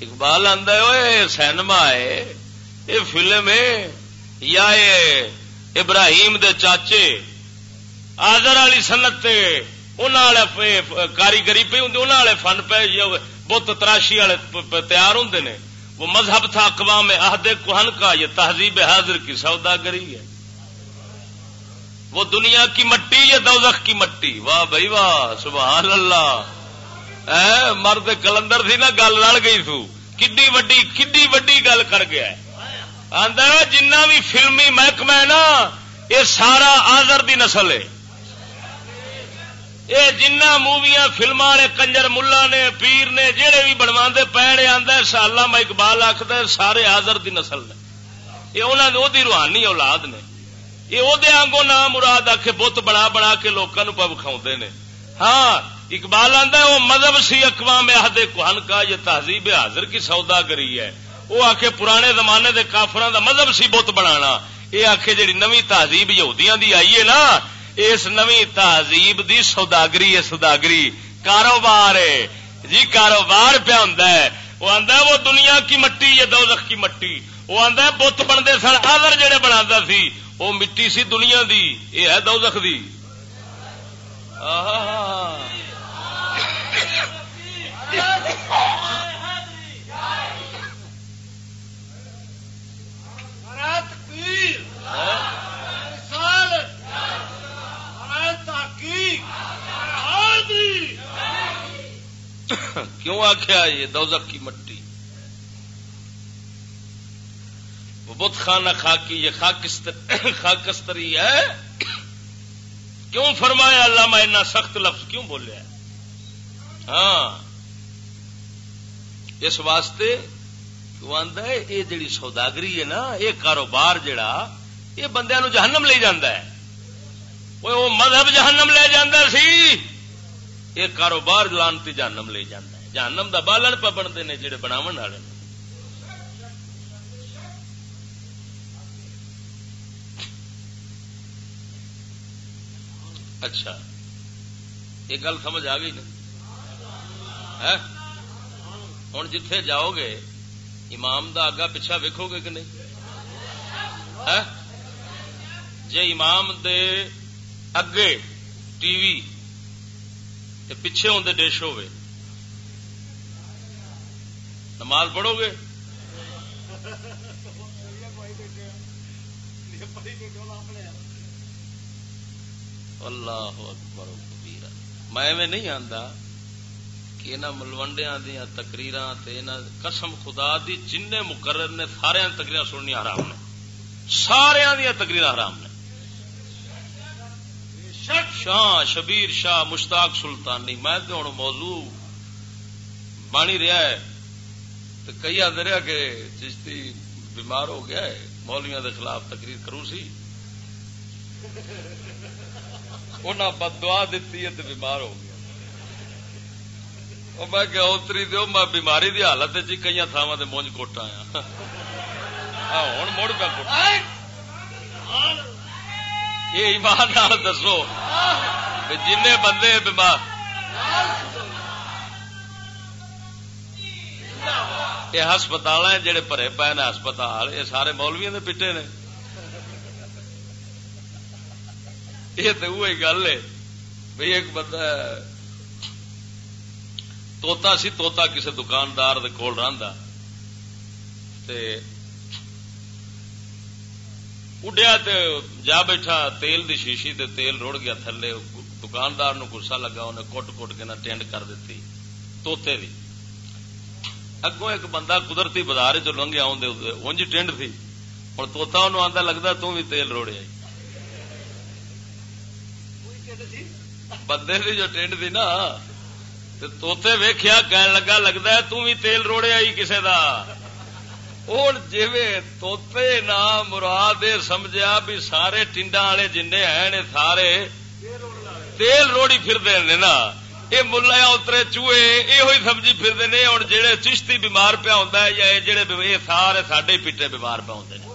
اقبال آدھا سینما ہے۔ یہ فلم ہے یا یہ ابراہیم دے چاچے آزر والی سنت کاریگری پہ ہوں والے فن پہ بت تراشی والے تیار ہوں نے۔ وہ مذہب تھا اقوام عہد کوہن کا، یہ تہذیب حاضر کی سوداگری ہے۔ وہ دنیا کی مٹی، یہ دوزخ کی مٹی۔ واہ بھائی واہ، سبحان اللہ۔ اے مرد کلندر تھی نا گل رل گئی تھی کڈی وڈی کڈی وڈی گل کر گیا آدھا جنہ بھی فلمی محکمہ ہے نا، یہ سارا آزر دی نسل ہے۔ یہ جنہ موویاں فلما نے، کنجر ملا نے، پیر نے جہے بھی بنوا پے آدھا سالہ میں اقبال آخد سارے آزر دی نسل نے۔ یہ انہوں نے روحانی اولاد نے۔ یہ وہ آنگو نام مراد آ کے بت بنا بنا کے لوگوں پہ وکھاؤ نے۔ ہاں اقبال آتا وہ مذہب سی اقوام عہد کوہن کا یہ تہذیب حاضر کی سودا گری ہے۔ وہ آ کے پرانے زمانے دے کافران دا مذہب سی بت بنا یہ آ کے جی نوی تہذیب یہودیاں دی آئی ہے نا، اس نوی تہذیب دی سوداگری ہے، سوداگری۔ کاروبار ہے۔ جی کاروبار پہ ہوں وہ آتا وہ دنیا کی مٹی یہ دو کی مٹی۔ وہ آتا بت بنتے سن آدر جہے بنا سی، وہ مٹی سی دنیا دی۔ یہ ہے دو دی۔ کیوں آخیا یہ دوزخ کی مٹی؟ وہ بت خانہ خاکی، یہ خاکستری ہے۔ کیوں فرمایا اللہ میں اتنا سخت لفظ کیوں بولیا ہاں۔ اس واسطے ہے یہ جڑی سوداگری ہے نا، یہ کاروبار جڑا یہ بندے نو جہنم لے جاندہ ہے۔ وہ مذہب جہنم لے جاندہ سی، یہ کاروبار لانتی جہنم لے جاندہ ہے۔ جہنم دا بالن پہ بنتے ہیں جڑے بناو والے۔ اچھا یہ گل سمجھ آ گئی نا؟ ہوں جتھے جاؤ گے امام دا آگا پچھا ویکو گے کہ نہیں؟ جے امام دے اگے ٹی وی پیچھے ہوں ڈش ہوے نماز پڑھو گے؟ اللہ اکبر میں نہیں آتا کہ یہاں ملوڈیا دیا تکریر قسم خدا دی جن مقرر نے سارے تکریر سننی حرام نے۔ سارا دیا تکریر حرام نے۔ شاہ شبیر شاہ مشتاق سلطانی، میں تو ہوں موضوع بانی رہا ہے۔ تو کئی آدھے رہا کہ چشتی بیمار ہو گیا ہے مولویا کے خلاف تقریر کروں سی۔ انہیں بد دعا دیتی ہے تو بیمار ہو گیا۔ وہ میں کیا اتری دو میں بیماری دی حالت جی کئی تھاواں مونج کوٹا آیا ہوں مڑ پہ کوٹا یہ ایمان نال دسو جن بندے بیمار یہ ہسپتال جہے پے پے نے ہسپتال یہ سارے مولویا کے پیٹے نے یہ تو وہی گل ہے بھائی ایک بندہ توتا سی توتا کسی دکاندار کول اڈیا جا بیٹھا تیل دی شیشی تے تیل روڑ گیا تھلے دکاندار نو گسا لگا انہیں کٹ کٹ کے نہ ٹینڈ کر دیتی توتے دی۔ اگوں ایک بندہ قدرتی بازار چ لنگیا اونج ٹینڈ تھی۔ ہوں توتا انہوں آتا لگتا تم بھی تیل روڑیا۔ بندے کی جو ٹینڈ تھی نا توتے ویخیا کہن لگا لگتا ہے تم بھی تیل روڑیا ہی کسی کا ہوں جی توتے نہ مراد سمجھا بھی سارے ٹنڈا والے جن ہیں سارے۔ تیل روڑی پھر نا۔ یہ ملا اترے چوہے یہ سمجھی پھرتے ہیں۔ ہوں جہے چشتی بیمار پیا ہوتا ہے یا جہے سارے سڈے پیٹے بیمار پہ ہوتے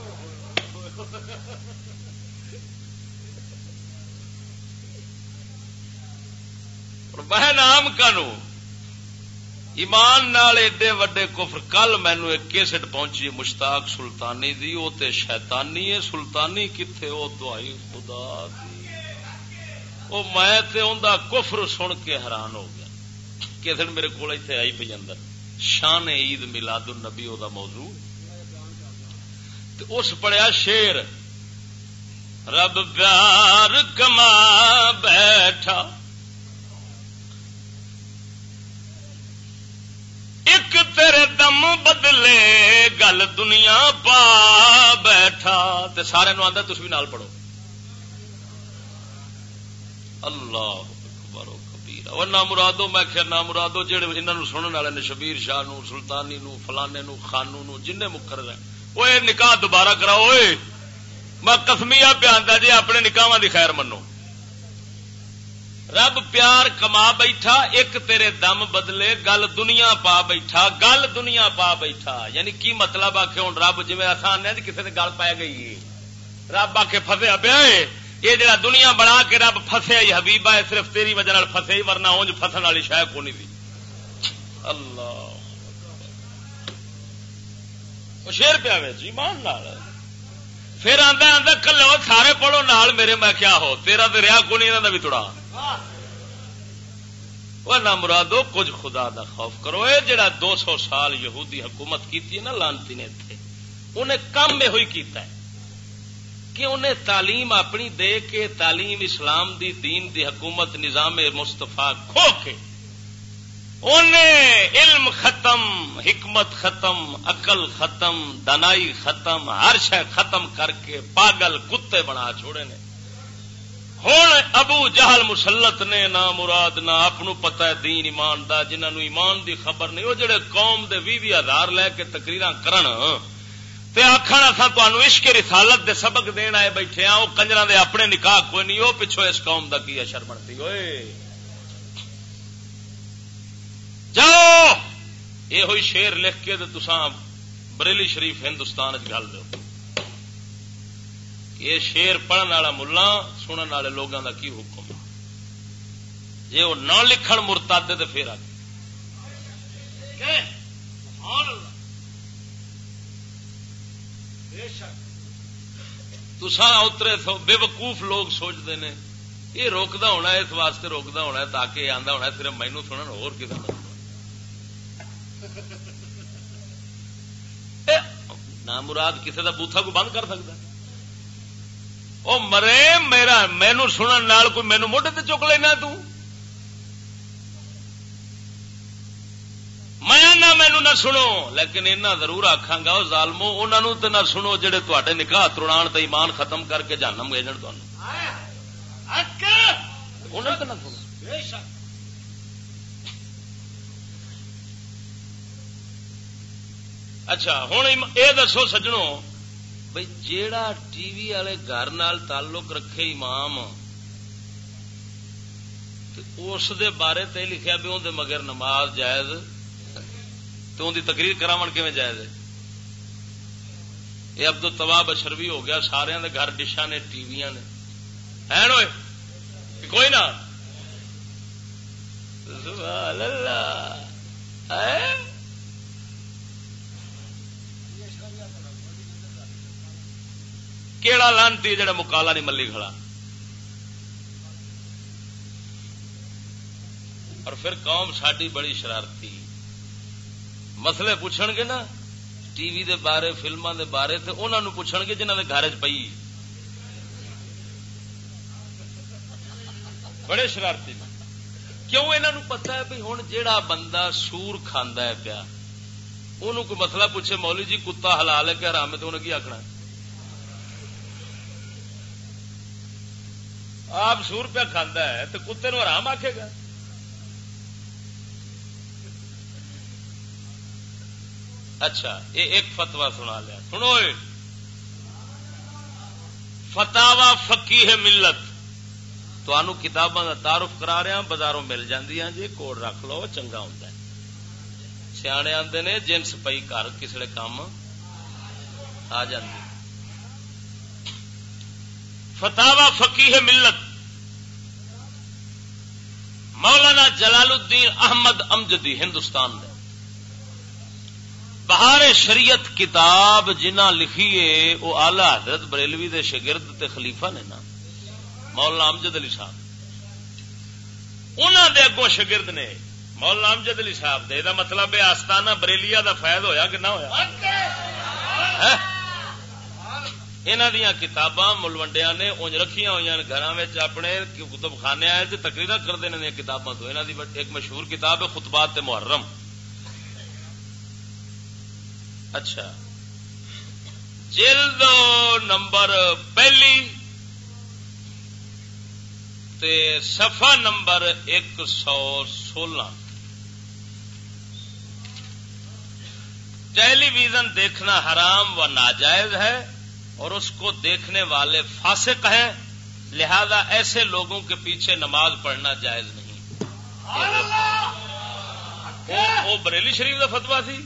میں نام کانو ایمان نال ایڈے وڈے کفر، کل مینو ایک کیسٹ پہنچی مشتاق سلطانی دی وہ تے شیطانی ہے، سلطانی کتنے وہ دعائی خدا دی۔ وہ میں تے دا کفر سن کے حیران ہو گیا۔ کیسٹ میرے کو آئی پی اندر۔ شان عید ملاد النبی، او دا موضوع۔ اس پڑیا شیر رب پیار کما بیٹھا۔ ایک تیرے دم بدلے، گل دنیا پا بیٹھا۔ تے سارے نو آدھا تھی بھی نال پڑھو۔ اللہ نہ مرادو، میں خیر نہ مرادو جہے انہوں سننے والے نے، شبیر شاہ نو، سلطانی نو، فلانے نو، خانو نو جن مکر رہے وہ نکاح دوبارہ کراؤ میں کسمیا پیا جی اپنے نکاح دی خیر منو۔ رب پیار کما بیٹھا، ایک تیرے دم بدلے، گل دنیا پا بیٹھا، گل دنیا پا بیٹھا۔ یعنی کی مطلب آ کے ہوں رب جی آسان ہے کسی نے گل پی گئی رب آ کے فسیا پیا یہ جڑا دنیا بنا کے رب فسیا ہی حبیبا ہے صرف تیری وجہ فسے ہی ورنہ اونج فسن والی شاید کونی تھی اللہ۔ شیر پیا جی مان پھر آدھا آدھا کلو سارے پڑھو، نال میرے میں کیا ہو؟ تیرا تو رہا کو نہیں انہوں بھی تڑا نہ مرادو کچھ خدا دا خوف کرو، اے جڑا دو سو سال یہودی حکومت کی نا، لانتی نے اتنے انہیں کم یہ ہوئی کیتا ہے۔ کہ انہیں تعلیم اپنی دے کے، تعلیم اسلام دی، دین دی حکومت نظام مستفا کھو کے۔ انہیں علم ختم، حکمت ختم، عقل ختم، دنائی ختم، ہر شہ ختم کر کے پاگل کتے بنا چھوڑے نے۔ ہوں ابو جہل مسلط نے نہ مراد نہ اپنو پتا ہے دین ایمان دا، جنہوں ایمان دی خبر نہیں، وہ جڑے قوم دے بھی بھی ہزار لے کے تقریر کرن۔ تے آخر اصا تمہوں عشق رسالت دے سبق دین آئے بیٹھے ہاں وہ کنجر دے اپنے نکاح کوئی نہیں وہ پچھو اس قوم دا کی اشر بنتی؟ ہوئے جاؤ! یہ ہوئی شیر لکھ کے تسان بریلی شریف ہندوستان گل دو یہ شیر پڑھن والا ملا سنن والے لوگوں کا کی حکم؟ جی وہ نہ لکھن مرتا تو پھر آ تسان اترے بے وقوف لوگ سوچتے ہیں یہ روکتا ہونا اس واسطے روکتا ہونا تاکہ آتا ہونا صرف مینو سنن ہو نہ مراد کسی کا بوتھا کو بند کر سکتا وہ مرے، میرا مینو سنن نال کوئی مینو موڈے تے چک لینا تو؟ میں نہ مینو نہ سنو، لیکن اینا ضرور آخا گا وہ ظالمو انہوں تو نہ سنو جہے تے نکاح تران تے ایمان ختم کر کے جانم گے جن تمہیں نہ سنو۔ اچھا ہوں یہ دسو سجنوں بھائی جیڑا ٹی وی والے گھر تعلق رکھے امام اس دے بارے تے لکھیا بھی اندر مگر نماز جائز تو ان کی تقریر کرا جائز ہے؟ یہ ابدو تباہ اشروی ہو گیا سارے گھر ڈشا نے، ٹی وی نے۔ ہے کوئی نہ۔ کیڑا لانتی جڑا مکالا نہیں ملی کھڑا؟ اور پھر قوم ساری بڑی شرارتی۔ مسئلے پوچھن گے نا، ٹی وی دے بارے فلموں دے بارے تو انہوں پوچھن گے جنہوں نے گھر چ پی بڑے شرارتی۔ کیوں انہوں پتا ہے بھی ہوں جیڑا بندہ سور کھانا ہے پیا انہوں کوئی مسئلہ پوچھے مولی جی کتا حلال ہے کہ حرام ہے تو انہیں کی آخنا ہے؟ آپ سو روپیہ کھانا ہے تو کتے نو آرام آخے گا؟ اچھا یہ ایک فتوا سنا لیا۔ سنو فتوا فکی ہے ملت۔ تو کتاباں کا تعارف کرا رہا ہاں، بازاروں مل جی کوڑ رکھ لو، چنگا ہوں سیانے آتے نے، جنس پئی گھر کسی کام آ جاتی فتوا فقی ہے ملت۔ مولانا جلال الدین احمد امجدی ہندوستان دے بہار شریعت کتاب جنہ لکھی ہے وہ آلہ حضرت بریلوی دے شگرد تے خلیفہ نے نا مولانا امجد علی صاحب۔ انہوں دے اگوں شگرد نے مولانا امجد علی صاحب دے دا مطلب ہے آستانہ بریلیا دا فائد ہویا کہ نہ ہویا؟ انہوں دیا کتاباں ملوڈیا نے اونج رکھیا ہوئی گھر اپنے کتب خانے آئے تقریر کرتے ہیں کتاباں تو۔ انہوں دی ایک مشہور کتاب ہے خطبات محرم۔ اچھا۔ جلد نمبر پہلی۔ تے صفحہ نمبر ایک سو سولہ۔ ٹیلی ویژن دیکھنا حرام و ناجائز ہے۔ اور اس کو دیکھنے والے فاسق ہیں، لہذا ایسے لوگوں کے پیچھے نماز پڑھنا جائز نہیں۔ وہ بریلی شریف کا فتوا تھی۔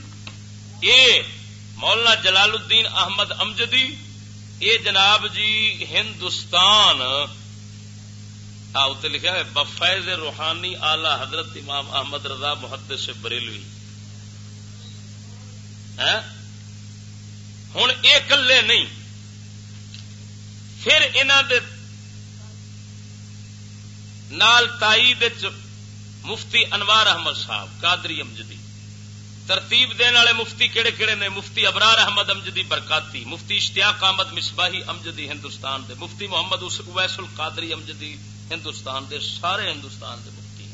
یہ مولانا جلال الدین احمد امجدی، یہ جناب جی ہندوستان اتنے لکھا ہے بفیز روحانی آلہ حضرت امام احمد رضا محدث سے بریلوی ہاں؟ ہوں، یہ کلے نہیں۔ پھر انہوں نال تائید مفتی انوار احمد صاحب قادری امجدی ترتیب دن والے مفتی کہڑے کہڑے نے مفتی ابرار احمد امجدی برکاتی مفتی اشتیاق احمد مصباحی امجدی ہندوستان دے مفتی محمد اویس القادری امجدی ہندوستان دے سارے ہندوستان دے مفتی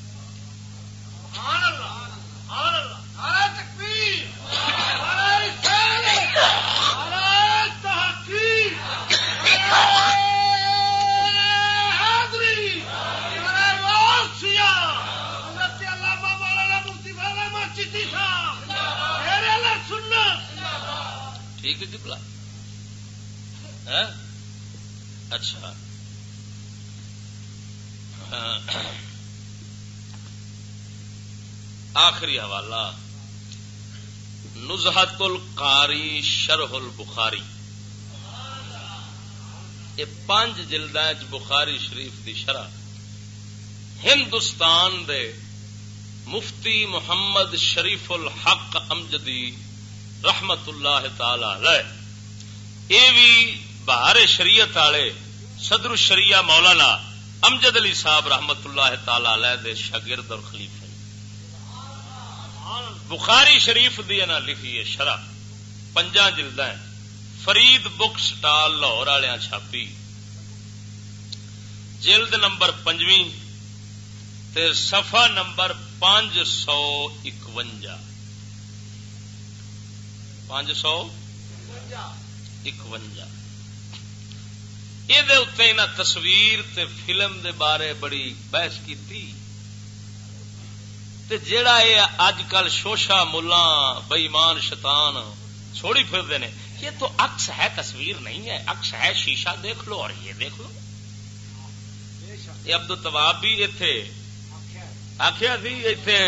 ٹھیک ہے جی کتلا ہاں؟ اچھا۔ ہاں۔ آخری حوالہ۔ نزہت القاری شرح البخاری۔ یہ پانچ جلد بخاری شریف دی شرح۔ ہندوستان دے مفتی محمد شریف الحق امجدی رحمت اللہ تعالی یہ بھی بہار شریعت والے صدر الشریعہ مولانا امجد علی صاحب رحمت اللہ تعالی دے شاگرد اور خلیفہ۔ بخاری شریف دی نا لکھی ہے شرح پنجا جلد فرید بک سٹال لاہور والیا چھاپی۔ جلد نمبر پنجویں سفا نمبر پانچ سو اکوجا پانچ سو اکوجا یہ تصویر تے فلم دے بارے بڑی بحث کی جیڑا یہ اج کل شوشا ملا بئیمان شیطان چھوڑی پھرتے ہیں یہ تو اکس ہے، تصویر نہیں ہے اکس ہے، شیشہ دیکھ لو اور یہ دیکھ لو۔ یہ ابدو تباب بھی اتے آخیا سی اتے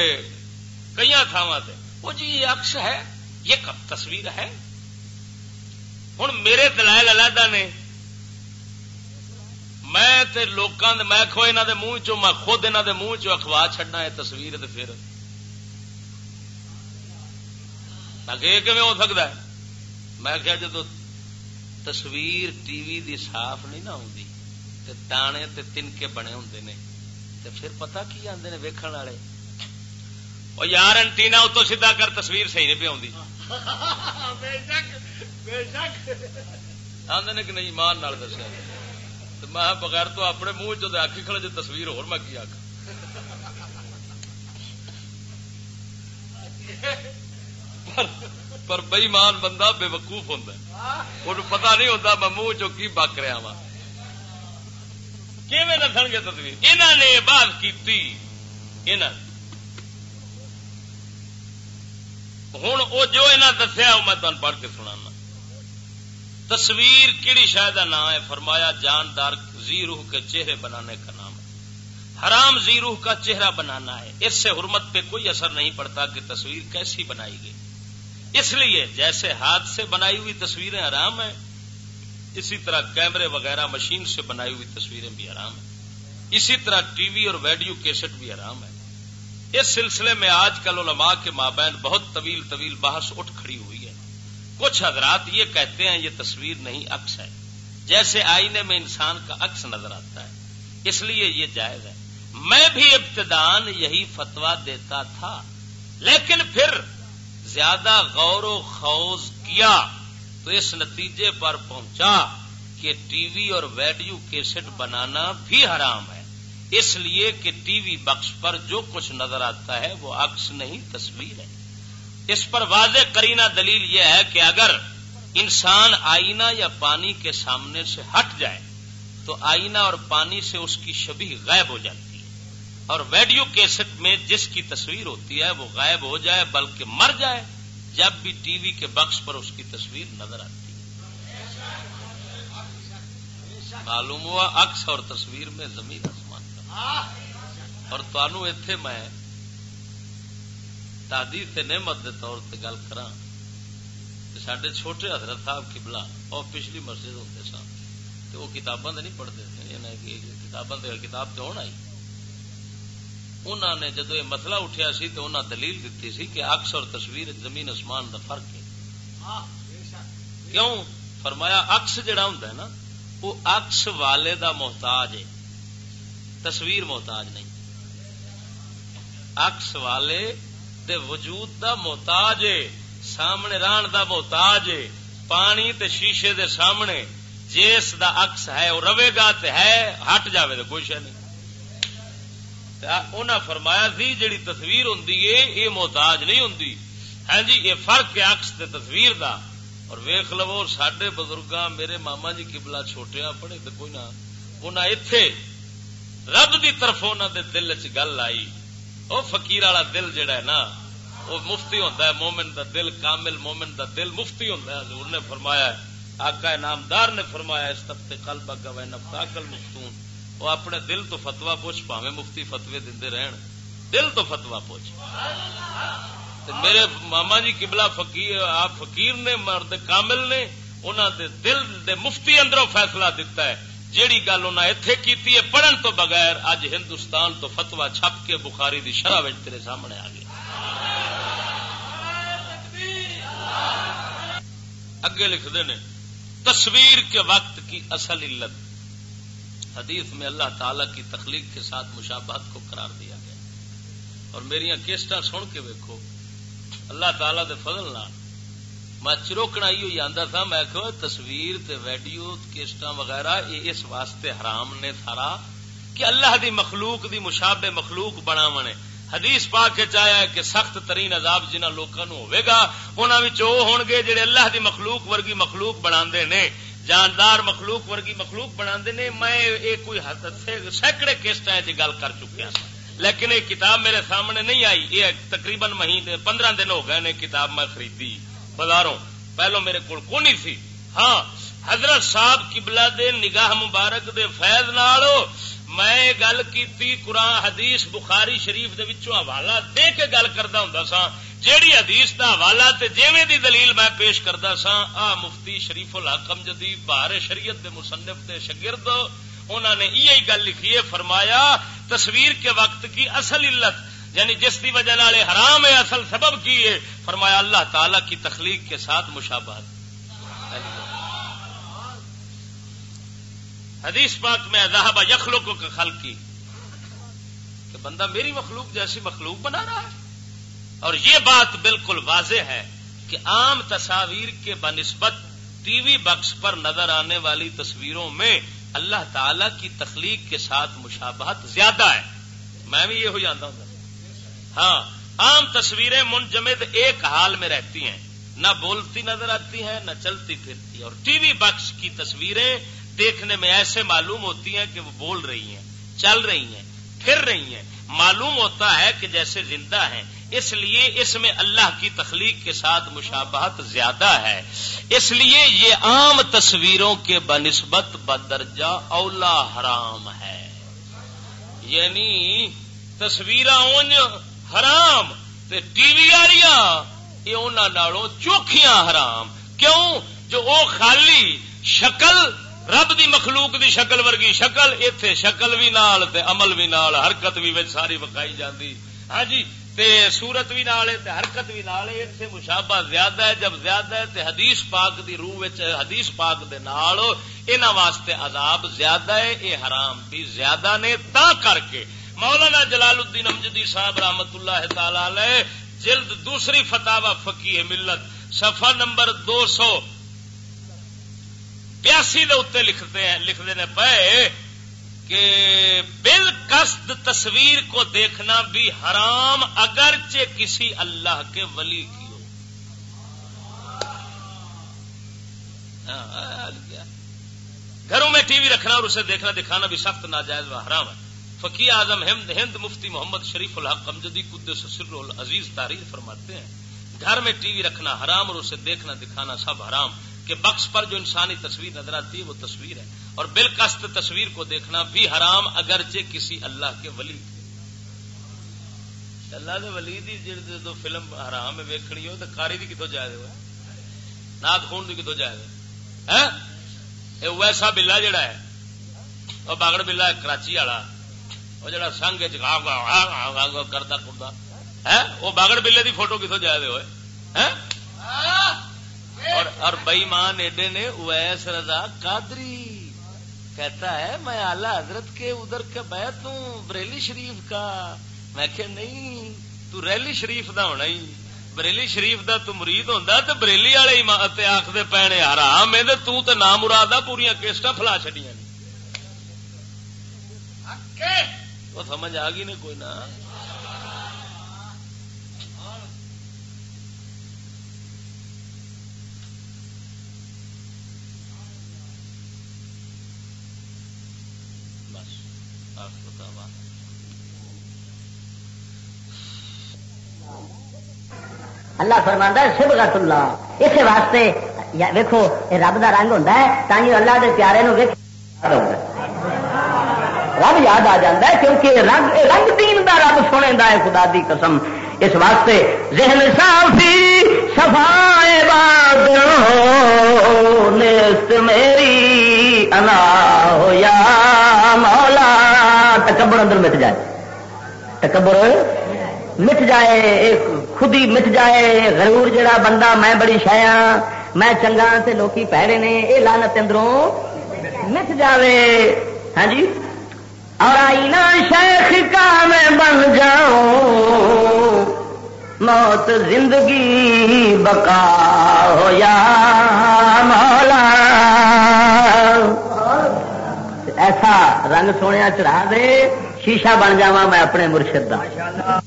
کئی تھاواں وہ جی یہ اکس ہے، یہ کب تصویر ہے؟ ہوں میرے دلائل علیحدہ نے۔ میں لوکاں میں کھو انہوں دے منہ چو میں خود انہوں دے منہ چو اخوا چڈنا ہے تصویر تے پھر۔ یہ ہو سکتا ہے؟ میں کیا جدو تصویر ٹی وی دی صاف نہیں نہ آتی تے دانے تے تنکے بنے ہوں نے تے پھر پتہ کی آتے نے ویکھن والے؟ اور یار انٹینا اتو سیدا کر تصویر صحیح نہیں پی آدھے کہ نہیں مان دسیا۔ میں بغیر تو اپنے منہ چ آخی کھڑے جو تصویر ہو میں کی آخ پر بئیمان بندہ بے وقوف ہوں ان پتا نہیں ہوتا میں منہ چو کی بک رہا وا دس گے تصویر انہوں نے بات کی ہوں وہ جو دسیا وہ میں تمہیں پڑھ کے سنانا۔ تصویر کیڑی شاید کا نام ہے؟ فرمایا، جاندار زی روح کے چہرے بنانے کا نام ہے۔ حرام زی روح کا چہرہ بنانا ہے۔ اس سے حرمت پہ کوئی اثر نہیں پڑتا کہ تصویر کیسی بنائی گئی۔ اس لیے جیسے ہاتھ سے بنائی ہوئی تصویریں آرام ہیں، اسی طرح کیمرے وغیرہ مشین سے بنائی ہوئی تصویریں بھی آرام ہیں۔ اسی طرح ٹی وی اور ویڈیو کیسٹ بھی حرام ہے اس سلسلے میں آج کل علماء کے مابین بہت طویل طویل بحث اٹھ کھڑی ہوئی ہے۔ کچھ حضرات یہ کہتے ہیں یہ تصویر نہیں عکس ہے۔ جیسے آئینے میں انسان کا عکس نظر آتا ہے۔ اس لیے یہ جائز ہے۔ میں بھی ابتدان یہی فتوا دیتا تھا، لیکن پھر زیادہ غور و خوض کیا تو اس نتیجے پر پہنچا کہ ٹی وی اور ویڈیو کیسٹ بنانا بھی حرام ہے۔ اس لیے کہ ٹی وی بخش پر جو کچھ نظر آتا ہے وہ عکس نہیں، تصویر ہے۔ اس پر واضح کرینا دلیل یہ ہے کہ اگر انسان آئینہ یا پانی کے سامنے سے ہٹ جائے تو آئینہ اور پانی سے اس کی شبی غائب ہو جاتی۔ ہے اور ویڈیو کیسٹ میں جس کی تصویر ہوتی ہے وہ غائب ہو جائے، بلکہ مر جائے، جب بھی ٹی وی کے بخش پر اس کی تصویر نظر آتی معلوم ہوا عکس اور تصویر میں زمین آسمان کا۔ اور تنوع اتے میں دادی سے نعمت کے طور پہ گل کرا سڈے چھوٹے حضرت صاحب کبلا اور پچھلی مسجد ہوتے سن تو وہ کتاباں نہیں پڑھتے یعنی کتاباں کتاب تو ہونا ہی انہوں نے جدو یہ مسئلہ اٹھیا سی تو انہوں دلیل دیتی سی کہ اکس اور تصویر زمین آسمان کا فرق ہے۔ کیوں؟ فرمایا اکس جڑا ہوں نا، وہ اکس والے دا محتاج ہے۔ تصویر محتاج نہیں۔ اکس والے دے وجود دا محتاج ہے، سامنے ران دا محتاج ہے۔ پانی تے شیشے دے سامنے جس دا اکس ہے، وہ روے گا تے ہے، ہٹ جاوے تو کوئی شہ نہیں۔ انہاں فرمایا سی جڑی تصویر ہوں یہ محتاج نہیں ہوں ہاں جی یہ فرق ہے اکس تے تصویر دا۔ اور ویخ لو سڈے بزرگ میرے ماما جی کبلا چھوٹیا پڑے تو کوئی نہ انہیں اتے رب کی طرف انہوں دے دل چ گل آئی۔ وہ فکیر والا دل جڑا ہے نا وہ مفتی ہوتا ہے، مومن دا دل، کامل مومن دا دل مفتی ہوتا ہے، حضور نے فرمایا آقا نامدار نے فرمایا اس تفتے کل بگا و نفتا کل مفتون وہ اپنے دل تو فتوا پوچھ پاوے مفتی فتوے دے رہن۔ دل تو فتوا پوچھ۔ میرے ماما جی کبلا فقیر، آپ فقیر نے، مرد کامل نے انہوں دے دل دے مفتی اندروں فیصلہ دیتا ہے۔ جیڑی گل انہیں اتے کی پڑھن تو بغیر اج ہندوستان تو فتوا چھپ کے بخاری دی شرح تیرے سامنے آ گیا۔ اگے لکھتے ہیں تصویر کے وقت کی اصل علت۔ حدیث میں اللہ تعالی کی تخلیق کے ساتھ مشابہت کو قرار دیا گیا اور میری کیسٹا سن کے ویکو اللہ تعالی دے فضل نہ میں چروکنا ہی آتا تھا، میں کہ تصویر تے ویڈیو کیسٹ وغیرہ، یہ اس واسطے حرام نے سارا کہ اللہ دی مخلوق دی مشابہ مخلوق بنا منے حدیث پا کے چاہیا ہے کہ سخت ترین عذاب جنہ لوگوں ہوئے گا انہوں ہون گے جڑے اللہ دی مخلوق ورگی مخلوق بنا نے۔ جاندار مخلوق ورگی مخلوق بنا نے، میں ایک کوئی سینکڑے کیسٹ گل کر چکیا لیکن یہ کتاب میرے سامنے نہیں آئی۔ یہ تقریباً مہینے پندرہ دن ہو گئے نے کتاب میں خریدی۔ بازاروں، پہلو میرے کو نہیں سی۔ ہاں حضرت صاحب قبلہ دے نگاہ مبارک دے فیض نالو میں گل کی قرآن حدیث بخاری شریف دے وچوں حوالہ دے کے گل کرتا ہوں سا جیڑی حدیث دا حوالہ تے جیویں دی دلیل میں پیش کرتا سا آ مفتی شریف الحکم جدید بہار شریعت دے مصنف دے شگرد انہوں نے یہی گل لکھی ہے، فرمایا، تصویر کے وقت کی اصل علت یعنی جس کی وجہ والے حرام ہے، اصل سبب کی ہے، فرمایا اللہ تعالی کی تخلیق کے ساتھ مشابہت۔ حدیث پاک میں اضاحب یخلوق کا خل کی کہ بندہ میری مخلوق جیسی مخلوق بنا رہا ہے۔ اور یہ بات بالکل واضح ہے کہ عام تصاویر کے بنسبت ٹی وی بکس پر نظر آنے والی تصویروں میں اللہ تعالی کی تخلیق کے ساتھ مشابہت زیادہ ہے۔ میں بھی یہ ہو جانتا ہوں۔ ہاں عام تصویریں منجمد ایک حال میں رہتی ہیں۔ نہ بولتی نظر آتی ہیں، نہ چلتی پھرتی اور ٹی وی بکس کی تصویریں دیکھنے میں ایسے معلوم ہوتی ہیں کہ وہ بول رہی ہیں، چل رہی ہیں، پھر رہی ہیں۔ معلوم ہوتا ہے کہ جیسے زندہ ہیں، اس لیے اس میں اللہ کی تخلیق کے ساتھ مشابہت زیادہ ہے۔ اس لیے یہ عام تصویروں کے بنسبت بدرجہ اولا حرام ہے۔ یعنی تصویر حرام ٹی وی یہ انہوں چوکھیاں حرام۔ کیوں؟ جو وہ خالی شکل رب دی مخلوق دی شکل ورگی شکل اتے شکل بھی نال تے عمل بھی نال، حرکت بھی ساری وکائی جاندی۔ ہاں جی تے صورت بھی نال ہے، تے حرکت بھی نال ہے مشابہ زیادہ ہے، جب زیادہ ہے، تے حدیث پاک دی روح حدیث پاک دے نال انہاں واسطے عذاب زیادہ ہے، اے حرام بھی زیادہ نے۔ تا کر کے مولانا جلال الدین امجدی صاحب رحمت اللہ تعالی علیہ جلد دوسری فتح فقی ملت، صفحہ نمبر دو سو بیاسی اتنے لکھتے ہیں لکھتے ہیں پے کہ بل قصد تصویر کو دیکھنا بھی حرام اگرچہ کسی اللہ کے ولی کی ہو۔ ہاں، گھروں میں ٹی وی رکھنا اور اسے دیکھنا، دکھانا بھی سخت، ناجائز و حرام ہے۔ فقی اعظم ہند ہند مفتی محمد شریف الحق امجدی قدس سر العزیز تاریخ فرماتے ہیں۔ گھر میں ٹی وی رکھنا حرام اور اسے دیکھنا دکھانا سب حرام۔ کہ بخش پر جو انسانی تصویر نظر آتی ہے وہ تصویر ہے۔ اور بالکست تصویر کو دیکھنا بھی حرام، اگرچہ کسی اللہ کے ولی اللہ دے ولی دی جلد دو فلم حرام ویکھنی ہو، تو کاری دی کتوں جائے ہوا نات خون دی کتوں جائے ہوا ہاں؟ ویسا بلا جڑا ہے وہ باگڑ بلا ہے، کراچی والا۔ وہ جڑا سنگ کرتا کرتا۔ ہاں؟ ہے وہ باگڑ بلے دی فوٹو کتوں جائے ہوئے؟ ہاں؟ اور اور بئیمان ایڈے نے اویس رضا قادری کہتا ہے میں اعلی حضرت کے ادھر کا بیت ہوں بریلی شریف کا۔ میں کہ نہیں تو ریلی شریف دا ہونا ہی۔ بریلی شریف دا تو مرید ہوندا تے بریلی والے آکھدے پینے حرام تے تو تے نام مرادا پوریا کیسٹا فلا چھڈیاں وہ سمجھ آ گئی نہیں کوئی نہ؟ اللہ فرمانا ہے سب گت اللہ. اس واسطے ویکو یہ رب کا رنگ ہوتا ہے تھی اللہ کے پیارے نو رب یاد آ جاتا ہے کیونکہ رنگ رنگ تین کا رب سنے ہے، خدا دی قسم۔ اس واسطے ذہن صافی صفائے نیست میری انا ہو یا مولا، تکبر اندر مٹ جائے۔ تکبر مٹ جائے، ایک خود ہی مٹ جائے غرور جڑا بندہ میں بڑی شایا میں چنگا تے لوکی پیڑے نے یہ لانت اندروں مٹ جاوے ہاں جی اور آئی نا شیخ کا میں بن جاؤں موت زندگی بقا ہو یا مولا ایسا رنگ سونے چڑھا دے شیشہ بن جا میں اپنے مرشد کا